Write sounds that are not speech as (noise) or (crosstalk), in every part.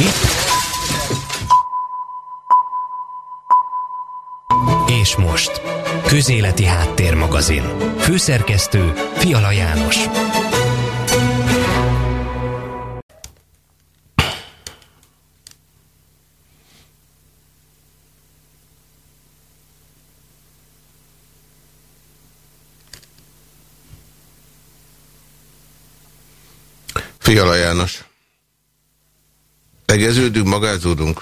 Mi? És most. Közéleti Háttérmagazin. Főszerkesztő Fiala János. Fiala János. Tegeződünk, magázódunk.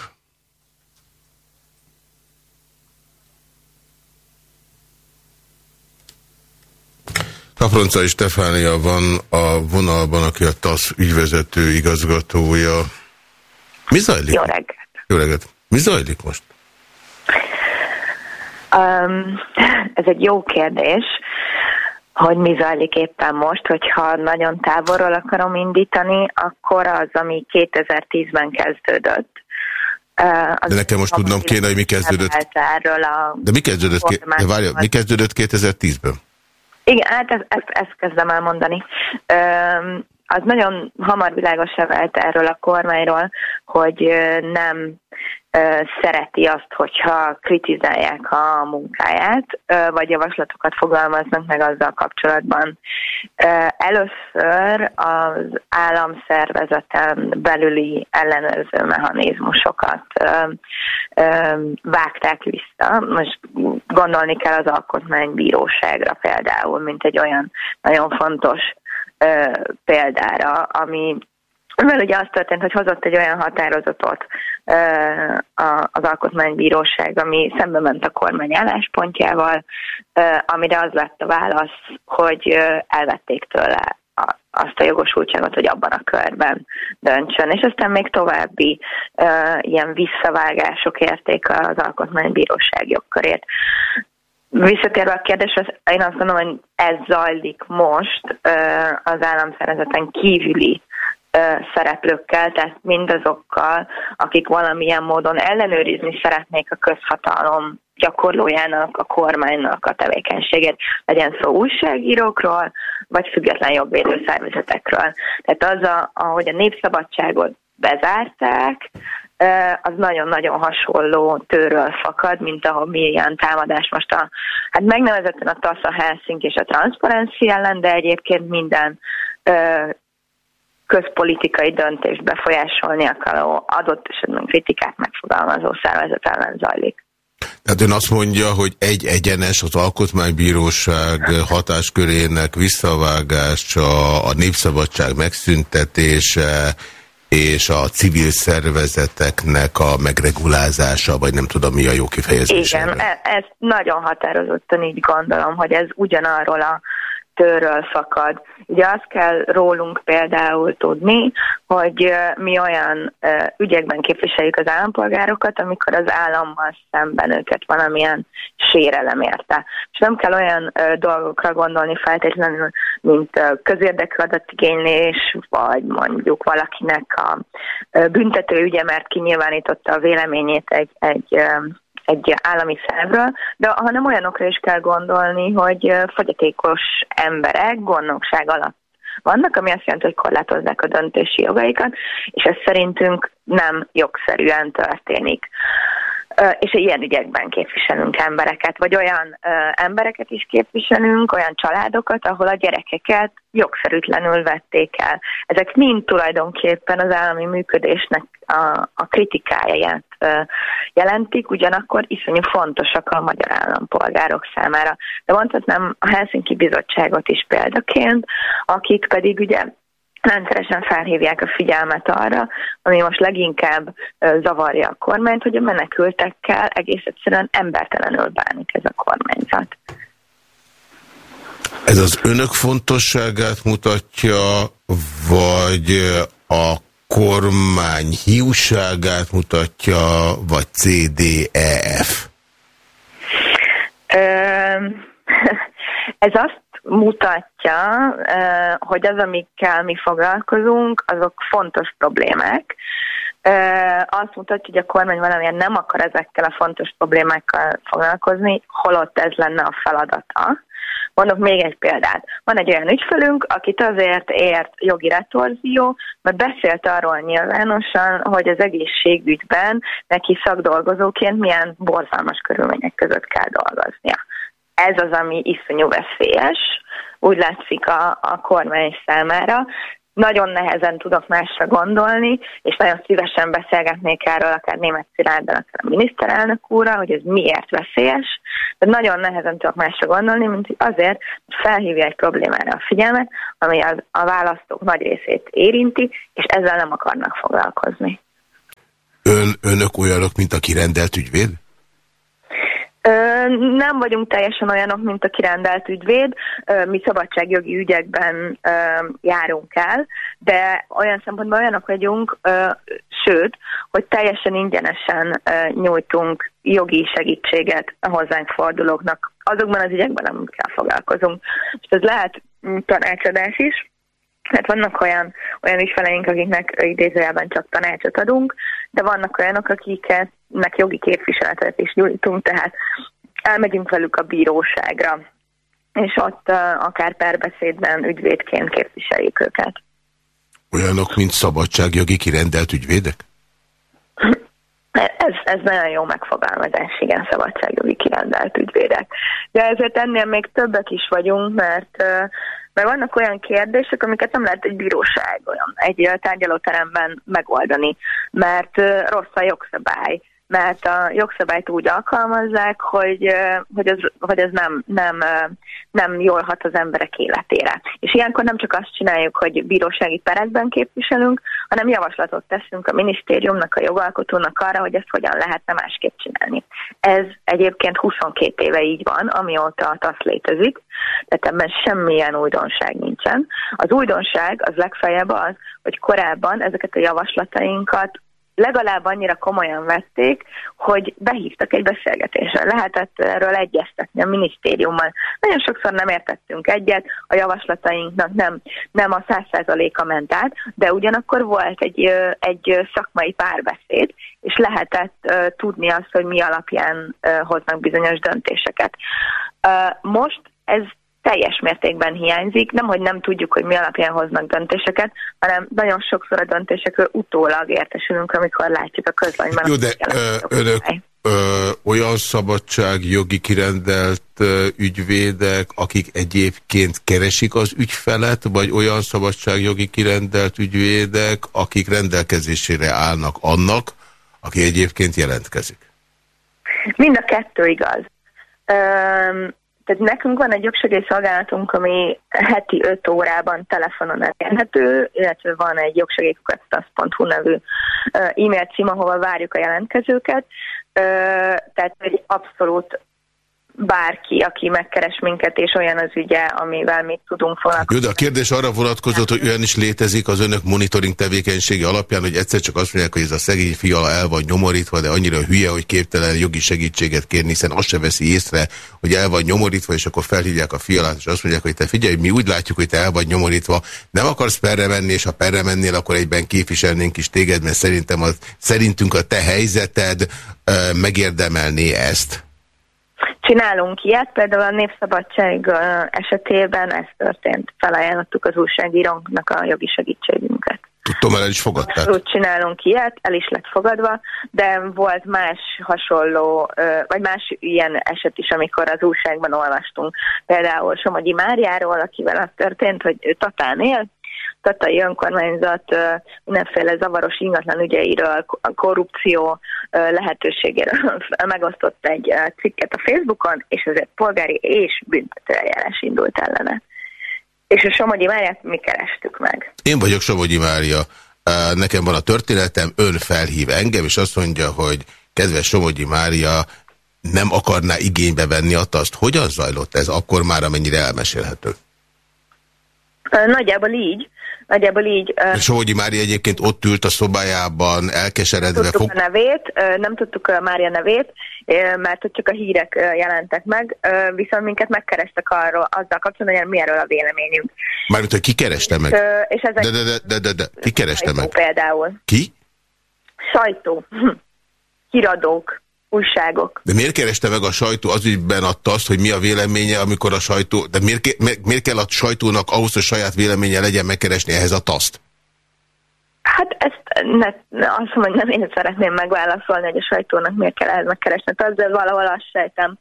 Kaproncai Stefánia van a vonalban, aki a TASZ ügyvezető igazgatója. Mi zajlik? Jó reggelt. Jó reggelt. Mi zajlik most? Um, ez egy jó kérdés, hogy mi zajlik éppen most, hogyha nagyon távolról akarom indítani, akkor az, ami 2010-ben kezdődött. De nekem most tudnom kéne, hogy mi kezdődött. Erről a De mi kezdődött, de várja, mi kezdődött 2010-ben? Igen, hát ezt, ezt, ezt kezdem elmondani. Um, az nagyon hamar világosra vált erről a kormányról, hogy nem szereti azt, hogyha kritizálják a munkáját, vagy javaslatokat fogalmaznak meg azzal kapcsolatban. Először az államszervezeten belüli ellenőrző mechanizmusokat vágták vissza. Most gondolni kell az alkotmánybíróságra például, mint egy olyan nagyon fontos példára, ami mert ugye az történt, hogy hozott egy olyan határozatot az Alkotmánybíróság, ami szembe ment a kormány álláspontjával, amire az lett a válasz, hogy elvették tőle azt a jogosultságot, hogy abban a körben döntsön. És aztán még további ilyen visszavágások érték az Alkotmánybíróság jogkörét. Visszatérve a kérdésre, én azt gondolom, hogy ez zajlik most az államszervezeten kívüli szereplőkkel, tehát mindazokkal, akik valamilyen módon ellenőrizni szeretnék a közhatalom gyakorlójának, a kormánynak a tevékenységét, legyen szó újságírókról, vagy független jogvédő szervezetekről. Tehát az, a, ahogy a népszabadságot bezárták, az nagyon-nagyon hasonló tőről fakad, mint ahol milyen támadás most a, hát megnevezetten a TASZ, a Helsinki és a Transparency ellen, de egyébként minden közpolitikai döntést befolyásolni akaró adott esetben kritikát megfogalmazó szervezet ellen zajlik. Tehát ön azt mondja, hogy egy egyenes az alkotmánybíróság hatáskörének visszavágása, a népszabadság megszüntetése és a civil szervezeteknek a megregulázása, vagy nem tudom mi a jó kifejezés. Igen, e ezt nagyon határozottan így gondolom, hogy ez ugyanarról a tőről fakad. Ugye azt kell rólunk például tudni, hogy mi olyan ügyekben képviseljük az állampolgárokat, amikor az állammal szemben őket valamilyen sérelem érte. És nem kell olyan dolgokra gondolni feltétlenül, mint közérdekű adatigénylés, vagy mondjuk valakinek a büntető ügye, mert kinyilvánította a véleményét egy, egy egy állami szervről, de hanem olyanokra is kell gondolni, hogy fogyatékos emberek gondnokság alatt vannak, ami azt jelenti, hogy korlátozzák a döntési jogaikat, és ez szerintünk nem jogszerűen történik és ilyen ügyekben képviselünk embereket, vagy olyan embereket is képviselünk, olyan családokat, ahol a gyerekeket jogszerűtlenül vették el. Ezek mind tulajdonképpen az állami működésnek a, a kritikáját jelentik, ugyanakkor iszonyú fontosak a magyar állampolgárok számára. De mondhatnám a Helsinki Bizottságot is példaként, akik pedig ugye rendszeresen felhívják a figyelmet arra, ami most leginkább zavarja a kormányt, hogy a menekültekkel egész egyszerűen embertelenül bánik ez a kormányzat. Ez az önök fontosságát mutatja, vagy a kormány hiúságát mutatja, vagy CDEF? (laughs) Ez azt mutatja, hogy az, amikkel mi foglalkozunk, azok fontos problémák, azt mutatja, hogy a kormány valamilyen nem akar ezekkel a fontos problémákkal foglalkozni, holott ez lenne a feladata. Mondok még egy példát. Van egy olyan ügyfelünk, akit azért ért jogi retorzió, mert beszélt arról nyilvánosan, hogy az egészségügyben neki szakdolgozóként milyen borzalmas körülmények között kell dolgoznia. Ez az, ami iszonyú veszélyes, úgy látszik a, a kormány számára, nagyon nehezen tudok másra gondolni, és nagyon szívesen beszélgetnék erről akár német Szilárddal, akár a miniszterelnök úrra, hogy ez miért veszélyes, de nagyon nehezen tudok másra gondolni, mint hogy azért, felhívja egy problémára a figyelmet, ami az, a választók nagy részét érinti, és ezzel nem akarnak foglalkozni. Ön, önök olyanok, mint a kirendelt ügyvéd? Nem vagyunk teljesen olyanok, mint a kirendelt ügyvéd. Mi szabadságjogi ügyekben járunk el, de olyan szempontból olyanok vagyunk, sőt, hogy teljesen ingyenesen nyújtunk jogi segítséget a hozzánk fordulóknak. Azokban az ügyekben, amikkel foglalkozunk. És ez lehet tanácsadás is, mert vannak olyan, olyan ügyfeleink, akiknek idézőjelben csak tanácsot adunk, de vannak olyanok, akiknek jogi képviseletet is nyújtunk, tehát elmegyünk velük a bíróságra, és ott akár perbeszédben ügyvédként képviseljük őket. Olyanok, mint szabadságjogi kirendelt ügyvédek? Ez, ez nagyon jó megfogalmazás, igen, szabadságjogi kirendelt ügyvédek. De ezért ennél még többek is vagyunk, mert mert vannak olyan kérdések, amiket nem lehet egy bíróság olyan, egy tárgyalóteremben megoldani, mert rossz a jogszabály, mert a jogszabályt úgy alkalmazzák, hogy, hogy, ez, hogy ez nem, nem, nem jól hat az emberek életére. És ilyenkor nem csak azt csináljuk, hogy bírósági perekben képviselünk, hanem javaslatot teszünk a minisztériumnak, a jogalkotónak arra, hogy ezt hogyan lehetne másképp csinálni. Ez egyébként 22 éve így van, amióta a TASZ létezik, tehát ebben semmilyen újdonság nincsen. Az újdonság az legfeljebb az, hogy korábban ezeket a javaslatainkat legalább annyira komolyan vették, hogy behívtak egy beszélgetésre. Lehetett erről egyeztetni a minisztériummal. Nagyon sokszor nem értettünk egyet, a javaslatainknak nem, nem a száz százaléka ment át, de ugyanakkor volt egy, egy szakmai párbeszéd, és lehetett uh, tudni azt, hogy mi alapján uh, hoznak bizonyos döntéseket. Uh, most ez teljes mértékben hiányzik. Nem, hogy nem tudjuk, hogy mi alapján hoznak döntéseket, hanem nagyon sokszor a döntésekről utólag értesülünk, amikor látjuk a közlanyban. Jó, de ö, önök ö, olyan szabadság jogi kirendelt ö, ügyvédek, akik egyébként keresik az ügyfelet, vagy olyan szabadság jogi kirendelt ügyvédek, akik rendelkezésére állnak annak, aki egyébként jelentkezik? Mind a kettő igaz. Tehát nekünk van egy jogsegélyszolgálatunk, ami heti 5 órában telefonon elérhető, illetve van egy jogsegélykukat.hu nevű e-mail cím, ahova várjuk a jelentkezőket. Tehát egy abszolút bárki, aki megkeres minket, és olyan az ügye, amivel mi tudunk foglalkozni. Jó, de a kérdés arra vonatkozott, hogy olyan is létezik az önök monitoring tevékenysége alapján, hogy egyszer csak azt mondják, hogy ez a szegény fiala el van nyomorítva, de annyira hülye, hogy képtelen jogi segítséget kérni, hiszen azt se veszi észre, hogy el van nyomorítva, és akkor felhívják a fialát, és azt mondják, hogy te figyelj, mi úgy látjuk, hogy te el vagy nyomorítva, nem akarsz perre menni, és ha perre mennél, akkor egyben képviselnénk is téged, mert szerintem az, szerintünk a te helyzeted megérdemelné ezt. Csinálunk ilyet, például a Népszabadság esetében ez történt, felajánlottuk az újságírónknak a jogi segítségünket. Tudtom, el is fogadták. Abszolút csinálunk ilyet, el is lett fogadva, de volt más hasonló, vagy más ilyen eset is, amikor az újságban olvastunk. Például Somogyi Máriáról, akivel az történt, hogy ő Tatán él, tatai önkormányzat mindenféle zavaros ingatlan ügyeiről, korrupció lehetőségéről (laughs) megosztott egy cikket a Facebookon, és ezért polgári és büntetőeljárás indult ellene. És a Somogyi Máriát mi kerestük meg. Én vagyok Somogyi Mária. Nekem van a történetem, ön felhív engem, és azt mondja, hogy kedves Somogyi Mária, nem akarná igénybe venni a taszt. Hogyan zajlott ez akkor már, amennyire elmesélhető? Nagyjából így. Nagyjából így... Sógyi Mária egyébként ott ült a szobájában, elkeseredve... Nem tudtuk fog... a nevét, nem tudtuk a Mária nevét, mert ott csak a hírek jelentek meg, viszont minket megkerestek arról, azzal kapcsolatban, hogy mi erről a véleményünk. Mármint, hogy ki kereste meg? És ezek... De, de, de, de, de, de. ki kereste meg? Például. Ki? sajtó, híradók, újságok. De miért kereste meg a sajtó az ügyben a TASZ, hogy mi a véleménye, amikor a sajtó... De miért, miért kell a sajtónak ahhoz, hogy saját véleménye legyen megkeresni ehhez a TASZ-t? Hát ezt ne, azt mondom, nem én szeretném megválaszolni, hogy a sajtónak miért kell ehhez megkeresni. Tehát de valahol azt sejtem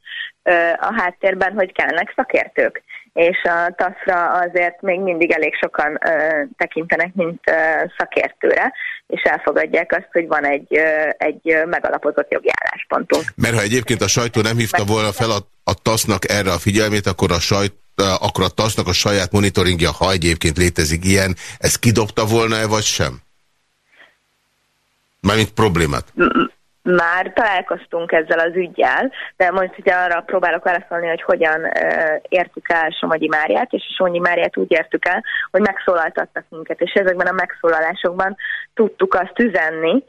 a háttérben, hogy kellnek szakértők. És a TASZ-ra azért még mindig elég sokan ö, tekintenek, mint ö, szakértőre, és elfogadják azt, hogy van egy, egy megalapozott jogi álláspontunk. Mert ha egyébként a sajtó nem hívta volna fel a, a TASZ-nak erre a figyelmét, akkor a sajt akkor a TASZ-nak a saját monitoringja, ha egyébként létezik ilyen, ez kidobta volna-e, vagy sem? Mármint problémát? Már találkoztunk ezzel az ügyjel, de most ugye arra próbálok válaszolni, hogy hogyan értük el Somogyi Máriát, és Somogyi Máriát úgy értük el, hogy megszólaltattak minket, és ezekben a megszólalásokban tudtuk azt üzenni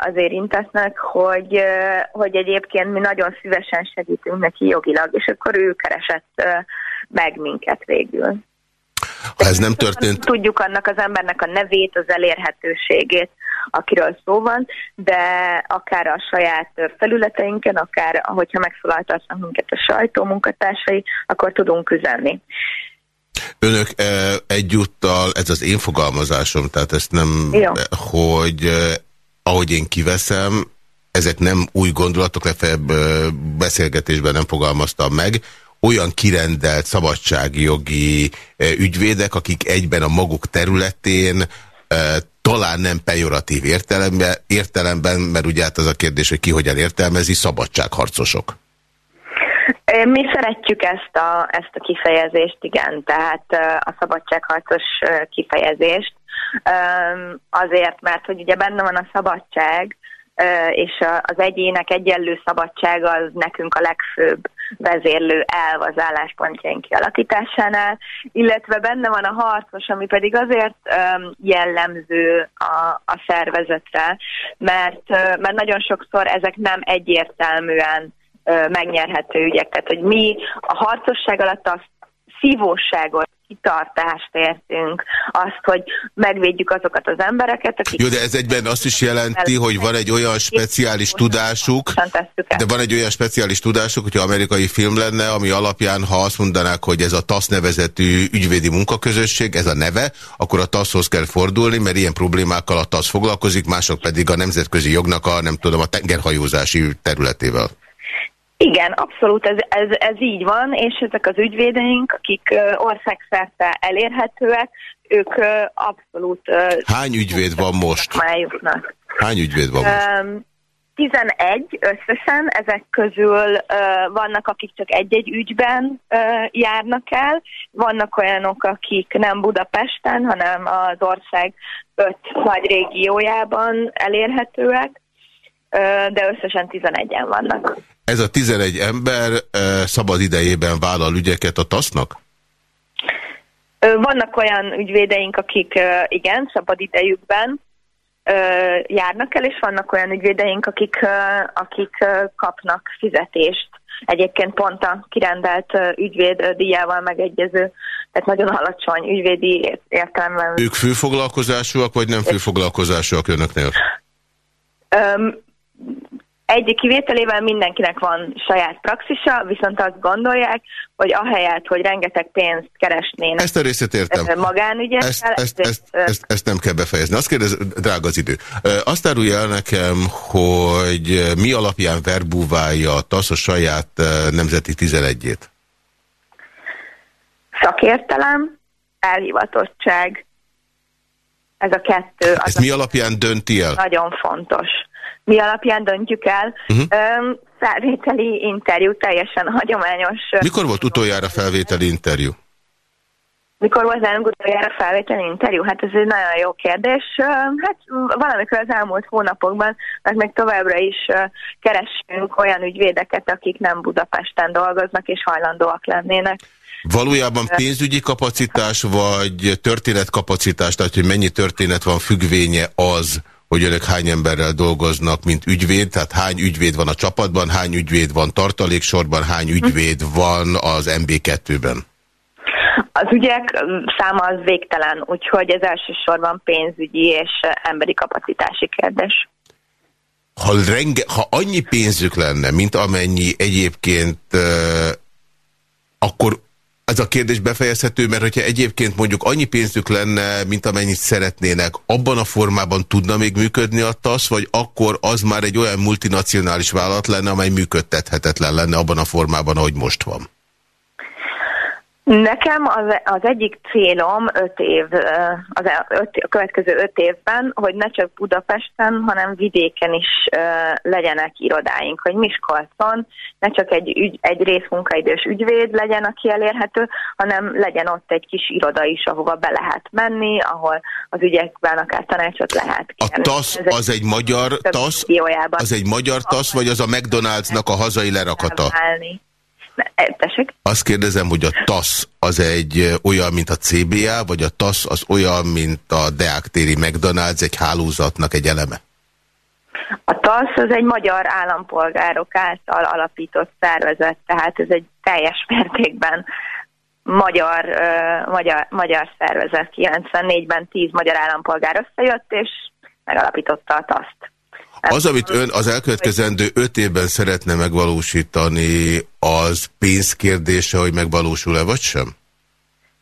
az érintetnek, hogy, hogy egyébként mi nagyon szívesen segítünk neki jogilag, és akkor ő keresett meg minket végül. Ha ez nem történt... Tudjuk annak az embernek a nevét, az elérhetőségét, akiről szó van, de akár a saját felületeinken, akár hogyha megszólaltatnak minket a sajtó munkatársai, akkor tudunk üzenni. Önök e, egyúttal, ez az én fogalmazásom, tehát ezt nem, Jó. hogy e, ahogy én kiveszem, ezek nem új gondolatok, legfeljebb e, beszélgetésben nem fogalmaztam meg, olyan kirendelt szabadságjogi ügyvédek, akik egyben a maguk területén talán nem pejoratív értelemben, értelemben, mert ugye hát az a kérdés, hogy ki hogyan értelmezi, szabadságharcosok. Mi szeretjük ezt a, ezt a kifejezést, igen, tehát a szabadságharcos kifejezést, azért, mert hogy ugye benne van a szabadság, és az egyének egyenlő szabadsága az nekünk a legfőbb vezérlő elv az álláspontjaink kialakításánál, illetve benne van a harcos, ami pedig azért jellemző a, a szervezetre, mert, mert nagyon sokszor ezek nem egyértelműen megnyerhető ügyek. Hogy mi a harcosság alatt azt szívóságot, kitartást értünk, azt, hogy megvédjük azokat az embereket, akik... Jó, de ez egyben azt is jelenti, hogy van egy olyan speciális tudásuk, de van egy olyan speciális tudásuk, hogyha amerikai film lenne, ami alapján, ha azt mondanák, hogy ez a TASZ nevezetű ügyvédi munkaközösség, ez a neve, akkor a TASZ-hoz kell fordulni, mert ilyen problémákkal a TASZ foglalkozik, mások pedig a nemzetközi jognak a, nem tudom, a tengerhajózási területével. Igen, abszolút ez, ez, ez így van, és ezek az ügyvédeink, akik országszerte elérhetőek, ők abszolút... Hány ügyvéd van most? Májuknak. Hány ügyvéd van most? 11 összesen, ezek közül uh, vannak, akik csak egy-egy ügyben uh, járnak el, vannak olyanok, akik nem Budapesten, hanem az ország öt nagy régiójában elérhetőek, uh, de összesen 11-en vannak. Ez a 11 ember szabad idejében vállal ügyeket a TASZ-nak? Vannak olyan ügyvédeink, akik igen, szabad idejükben járnak el, és vannak olyan ügyvédeink, akik, akik kapnak fizetést. Egyébként pont a kirendelt ügyvéd díjával megegyező, tehát nagyon alacsony ügyvédi értelemben. Ők főfoglalkozásúak, vagy nem főfoglalkozásúak önöknél? Egy kivételével mindenkinek van saját praxisa, viszont azt gondolják, hogy ahelyett, hogy rengeteg pénzt keresnének ezt a részét értem. magánügyekkel... Ezt, ezt, ezt, ezt, ezt nem kell befejezni. Azt kérdez, drága az idő. Azt árulja el nekem, hogy mi alapján verbúválja a TASZ a saját nemzeti 11-ét? Szakértelem, elhivatottság, ez a kettő. Az Ezt mi alapján dönti el? Nagyon fontos mi alapján döntjük el. Uh-huh. felvételi interjú, teljesen hagyományos. Mikor volt utoljára felvételi interjú? Mikor volt nálunk utoljára felvételi interjú? Hát ez egy nagyon jó kérdés. Hát valamikor az elmúlt hónapokban, mert még továbbra is keresünk olyan ügyvédeket, akik nem Budapesten dolgoznak és hajlandóak lennének. Valójában pénzügyi kapacitás, vagy történetkapacitás, tehát hogy mennyi történet van függvénye az, hogy önök hány emberrel dolgoznak, mint ügyvéd, tehát hány ügyvéd van a csapatban, hány ügyvéd van tartaléksorban, hány ügyvéd van az MB2-ben? Az ügyek száma az végtelen, úgyhogy ez elsősorban pénzügyi és emberi kapacitási kérdés. ha, renge, ha annyi pénzük lenne, mint amennyi egyébként, akkor ez a kérdés befejezhető, mert hogyha egyébként mondjuk annyi pénzük lenne, mint amennyit szeretnének, abban a formában tudna még működni a TASZ, vagy akkor az már egy olyan multinacionális vállalat lenne, amely működtethetetlen lenne abban a formában, ahogy most van? Nekem az, az egyik célom öt év, az öt, a következő öt évben, hogy ne csak Budapesten, hanem vidéken is legyenek irodáink, hogy Miskolcon ne csak egy, ügy, egy részmunkaidős ügyvéd legyen, aki elérhető, hanem legyen ott egy kis iroda is, ahova be lehet menni, ahol az ügyekben akár tanácsot lehet kérni. A TASZ az egy magyar TASZ? Az egy magyar TASZ, vagy az a McDonald'snak a hazai lerakata? Elválni. Tessék? Azt kérdezem, hogy a TASZ az egy olyan, mint a CBA, vagy a TASZ az olyan, mint a Deák téri McDonald's, egy hálózatnak egy eleme? A TASZ az egy magyar állampolgárok által alapított szervezet, tehát ez egy teljes (laughs) mértékben magyar, uh, magyar, magyar szervezet. 94-ben 10 magyar állampolgár összejött, és megalapította a TASZ-t. Az, amit ön az elkövetkezendő öt évben szeretne megvalósítani, az pénzkérdése, hogy megvalósul-e vagy sem?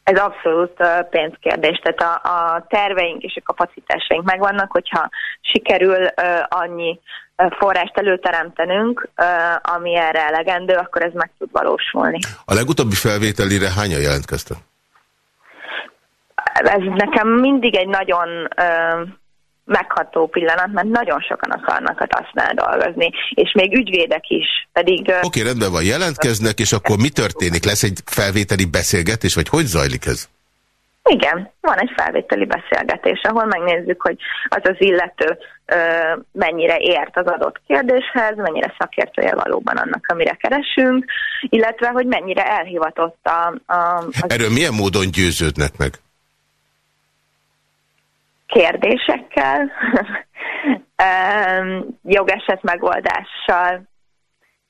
Ez abszolút pénzkérdés. Tehát a, a terveink és a kapacitásaink megvannak, hogyha sikerül annyi forrást előteremtenünk, ami erre elegendő, akkor ez meg tud valósulni. A legutóbbi felvételire hányan jelentkeztek? Ez nekem mindig egy nagyon megható pillanat, mert nagyon sokan akarnak a tasznál dolgozni, és még ügyvédek is, pedig... Oké, okay, rendben van, jelentkeznek, és akkor mi történik? Lesz egy felvételi beszélgetés, vagy hogy zajlik ez? Igen, van egy felvételi beszélgetés, ahol megnézzük, hogy az az illető ö, mennyire ért az adott kérdéshez, mennyire szakértője valóban annak, amire keresünk, illetve, hogy mennyire elhivatott a... a az... Erről milyen módon győződnek meg? Kérdésekkel, (laughs) jogeset megoldással,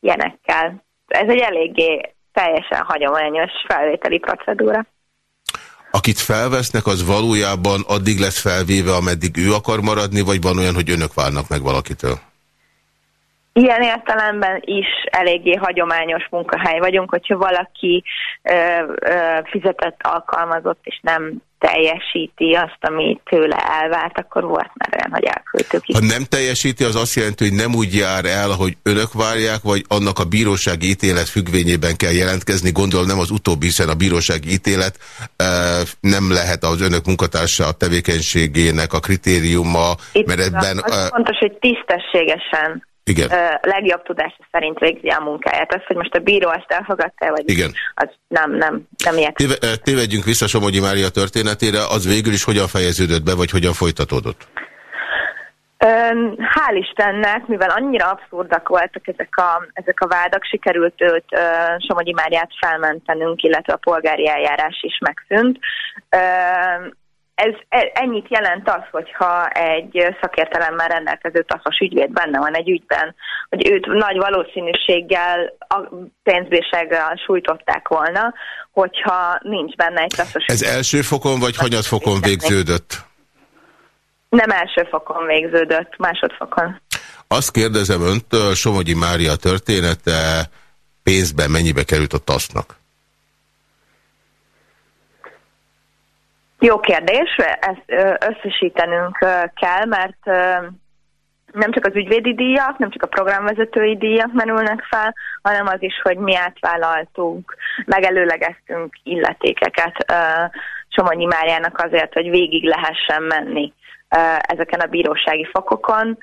ilyenekkel. Ez egy eléggé teljesen hagyományos felvételi procedúra. Akit felvesznek, az valójában addig lesz felvéve, ameddig ő akar maradni, vagy van olyan, hogy önök várnak meg valakitől? Ilyen értelemben is eléggé hagyományos munkahely vagyunk, hogyha valaki ö, ö, fizetett alkalmazott és nem teljesíti azt, ami tőle elvárt, akkor volt már olyan, hogy elküldtük. Ha nem teljesíti, az azt jelenti, hogy nem úgy jár el, hogy önök várják, vagy annak a bírósági ítélet függvényében kell jelentkezni. Gondolom nem az utóbbi, hiszen a bírósági ítélet e, nem lehet az önök munkatársa a tevékenységének a kritériuma, Itt mert ebben... Az e, fontos, hogy tisztességesen igen. legjobb tudása szerint végzi a munkáját. Az, hogy most a bíró ezt elfogadta, vagy Igen. az nem, nem, nem ilyet. Téve, tévedjünk vissza Somogyi Mária történetére, az végül is hogyan fejeződött be, vagy hogyan folytatódott? Hál' Istennek, mivel annyira abszurdak voltak ezek a, ezek a vádak, sikerült őt, Somogyi Máriát felmentenünk, illetve a polgári eljárás is megszűnt ez e, ennyit jelent az, hogyha egy szakértelemmel rendelkező taszos ügyvéd benne van egy ügyben, hogy őt nagy valószínűséggel a pénzbírsággal sújtották volna, hogyha nincs benne egy taszos Ez ügyvéd. első fokon vagy hanyat fokon végződött? Nem első fokon végződött, másodfokon. Azt kérdezem öntől, Somogyi Mária története pénzben mennyibe került a tasznak? Jó kérdés, ezt összesítenünk kell, mert nem csak az ügyvédi díjak, nem csak a programvezetői díjak merülnek fel, hanem az is, hogy mi átvállaltunk, megelőlegeztünk illetékeket Somonyi Máriának azért, hogy végig lehessen menni ezeken a bírósági fokokon.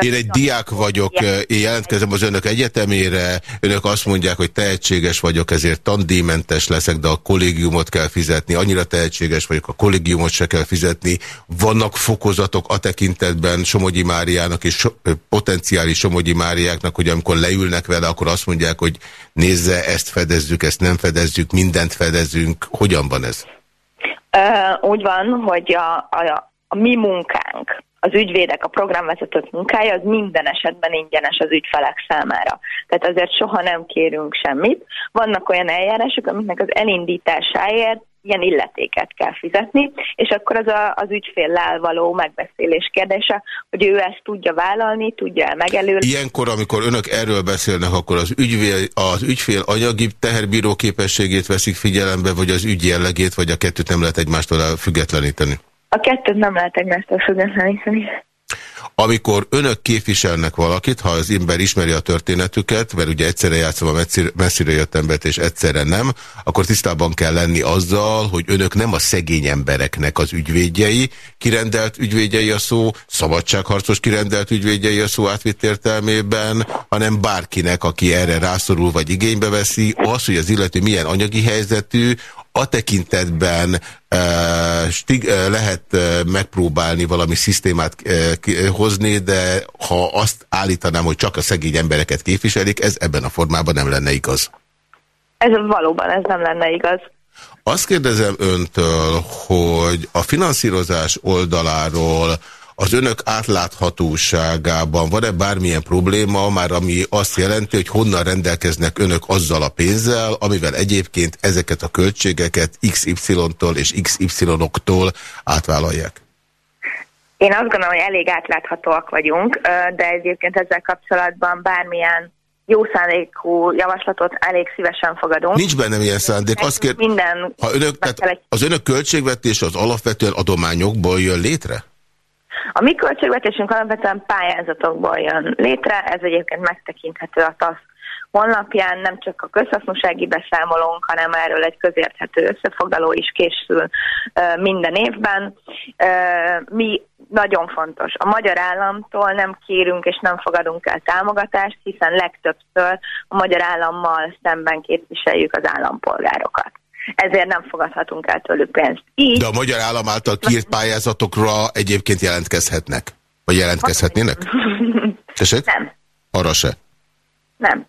Én egy diák vagyok, én jelentkezem az önök egyetemére, önök azt mondják, hogy tehetséges vagyok, ezért tandíjmentes leszek, de a kollégiumot kell fizetni. Annyira tehetséges vagyok, a kollégiumot se kell fizetni. Vannak fokozatok a tekintetben Somogyi Máriának és so, potenciális Somogyi Máriáknak, hogy amikor leülnek vele, akkor azt mondják, hogy nézze, ezt fedezzük, ezt nem fedezzük, mindent fedezünk. Hogyan van ez? Uh, úgy van, hogy a, a, a mi munkánk, az ügyvédek, a programvezetők munkája, az minden esetben ingyenes az ügyfelek számára. Tehát azért soha nem kérünk semmit. Vannak olyan eljárások, amiknek az elindításáért ilyen illetéket kell fizetni, és akkor az a, az ügyféllel való megbeszélés kérdése, hogy ő ezt tudja vállalni, tudja el megelőzni. Ilyenkor, amikor önök erről beszélnek, akkor az ügyfél, az ügyfél anyagi teherbíró képességét veszik figyelembe, vagy az ügy jellegét, vagy a kettőt nem lehet egymástól függetleníteni? A kettőt nem lehet egymástól függetleníteni. Amikor önök képviselnek valakit, ha az ember ismeri a történetüket, mert ugye egyszerre játszom a messzire jött embert, és egyszerre nem, akkor tisztában kell lenni azzal, hogy önök nem a szegény embereknek az ügyvédjei, kirendelt ügyvédjei a szó, szabadságharcos kirendelt ügyvédjei a szó átvitt értelmében, hanem bárkinek, aki erre rászorul vagy igénybe veszi, az, hogy az illető milyen anyagi helyzetű, a tekintetben uh, stig, uh, lehet uh, megpróbálni valami szisztémát hozni, de ha azt állítanám, hogy csak a szegény embereket képviselik, ez ebben a formában nem lenne igaz. Ez valóban, ez nem lenne igaz. Azt kérdezem öntől, hogy a finanszírozás oldaláról az önök átláthatóságában van-e bármilyen probléma, már ami azt jelenti, hogy honnan rendelkeznek önök azzal a pénzzel, amivel egyébként ezeket a költségeket XY-tól és XY-októl átvállalják? Én azt gondolom, hogy elég átláthatóak vagyunk, de egyébként ezzel kapcsolatban bármilyen jó szándékú javaslatot elég szívesen fogadunk. Nincs bennem ilyen szándék. Azt kér, minden ha önök, tehát az önök költségvetés az alapvetően adományokból jön létre? A mi költségvetésünk alapvetően pályázatokból jön létre, ez egyébként megtekinthető a TASZ honlapján, nem csak a közhasznossági beszámolónk, hanem erről egy közérthető összefoglaló is készül minden évben. Mi nagyon fontos. A magyar államtól nem kérünk és nem fogadunk el támogatást, hiszen legtöbbször a magyar állammal szemben képviseljük az állampolgárokat ezért nem fogadhatunk el tőlük pénzt. Így, De a magyar állam által kiírt pályázatokra egyébként jelentkezhetnek? Vagy jelentkezhetnének? Tessék? Nem. Arra se? Nem.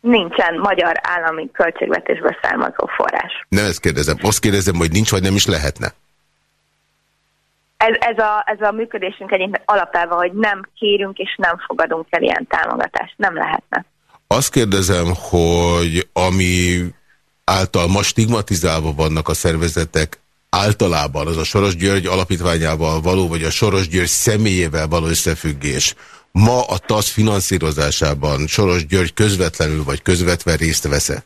Nincsen magyar állami költségvetésből származó forrás. Nem ezt kérdezem. Azt kérdezem, hogy nincs, vagy nem is lehetne? Ez, ez, a, ez a működésünk egyébként alapelve, hogy nem kérünk és nem fogadunk el ilyen támogatást. Nem lehetne. Azt kérdezem, hogy ami által ma stigmatizálva vannak a szervezetek, általában az a Soros György alapítványával való, vagy a Soros György személyével való összefüggés. Ma a TASZ finanszírozásában Soros György közvetlenül vagy közvetve részt vesz-e?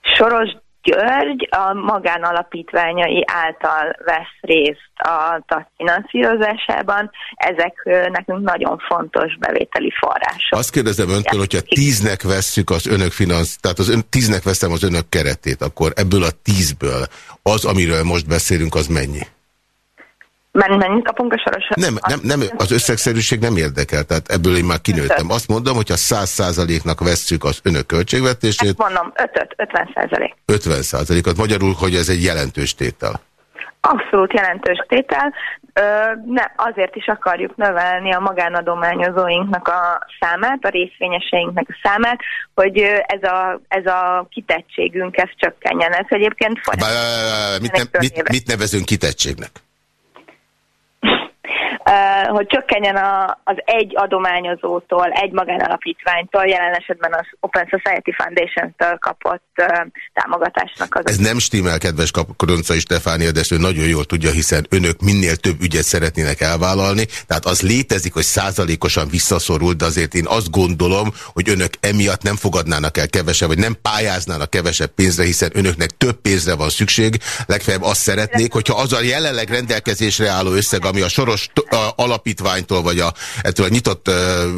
Soros György a magánalapítványai által vesz részt a TASZ finanszírozásában. Ezek nekünk nagyon fontos bevételi források. Azt kérdezem öntől, hogyha tíznek vesszük az önök finansz, tehát az ön, tíznek veszem az önök keretét, akkor ebből a tízből az, amiről most beszélünk, az mennyi? Mennyit kapunk a soros? Nem, nem, nem, az összegszerűség nem érdekel, tehát ebből én már kinőttem. Azt mondom, hogyha száz százaléknak vesszük az önök költségvetését. Ezt mondom, 5 50 százalék. 50 százalékot. Magyarul, hogy ez egy jelentős tétel. Abszolút jelentős tétel. Ö, ne, azért is akarjuk növelni a magánadományozóinknak a számát, a részvényeseinknek a számát, hogy ez a, ez a kitettségünk ez csökkenjen. Ez egyébként folyamatosan. Mit, ne, mit, mit nevezünk kitettségnek? Hogy csökkenjen a, az egy adományozótól, egy magánalapítványtól, jelen esetben az Open Society Foundation-től kapott támogatásnak az. Ez nem stimmel, kedves Koronca és Stefánia, de ezt ő nagyon jól tudja, hiszen önök minél több ügyet szeretnének elvállalni, tehát az létezik, hogy százalékosan visszaszorul, de azért én azt gondolom, hogy önök emiatt nem fogadnának el kevesebb, vagy nem pályáznának kevesebb pénzre, hiszen önöknek több pénzre van szükség, legfeljebb azt szeretnék, hogyha az a jelenleg rendelkezésre álló összeg, ami a soros alapítványtól, vagy a, ettől a nyitott,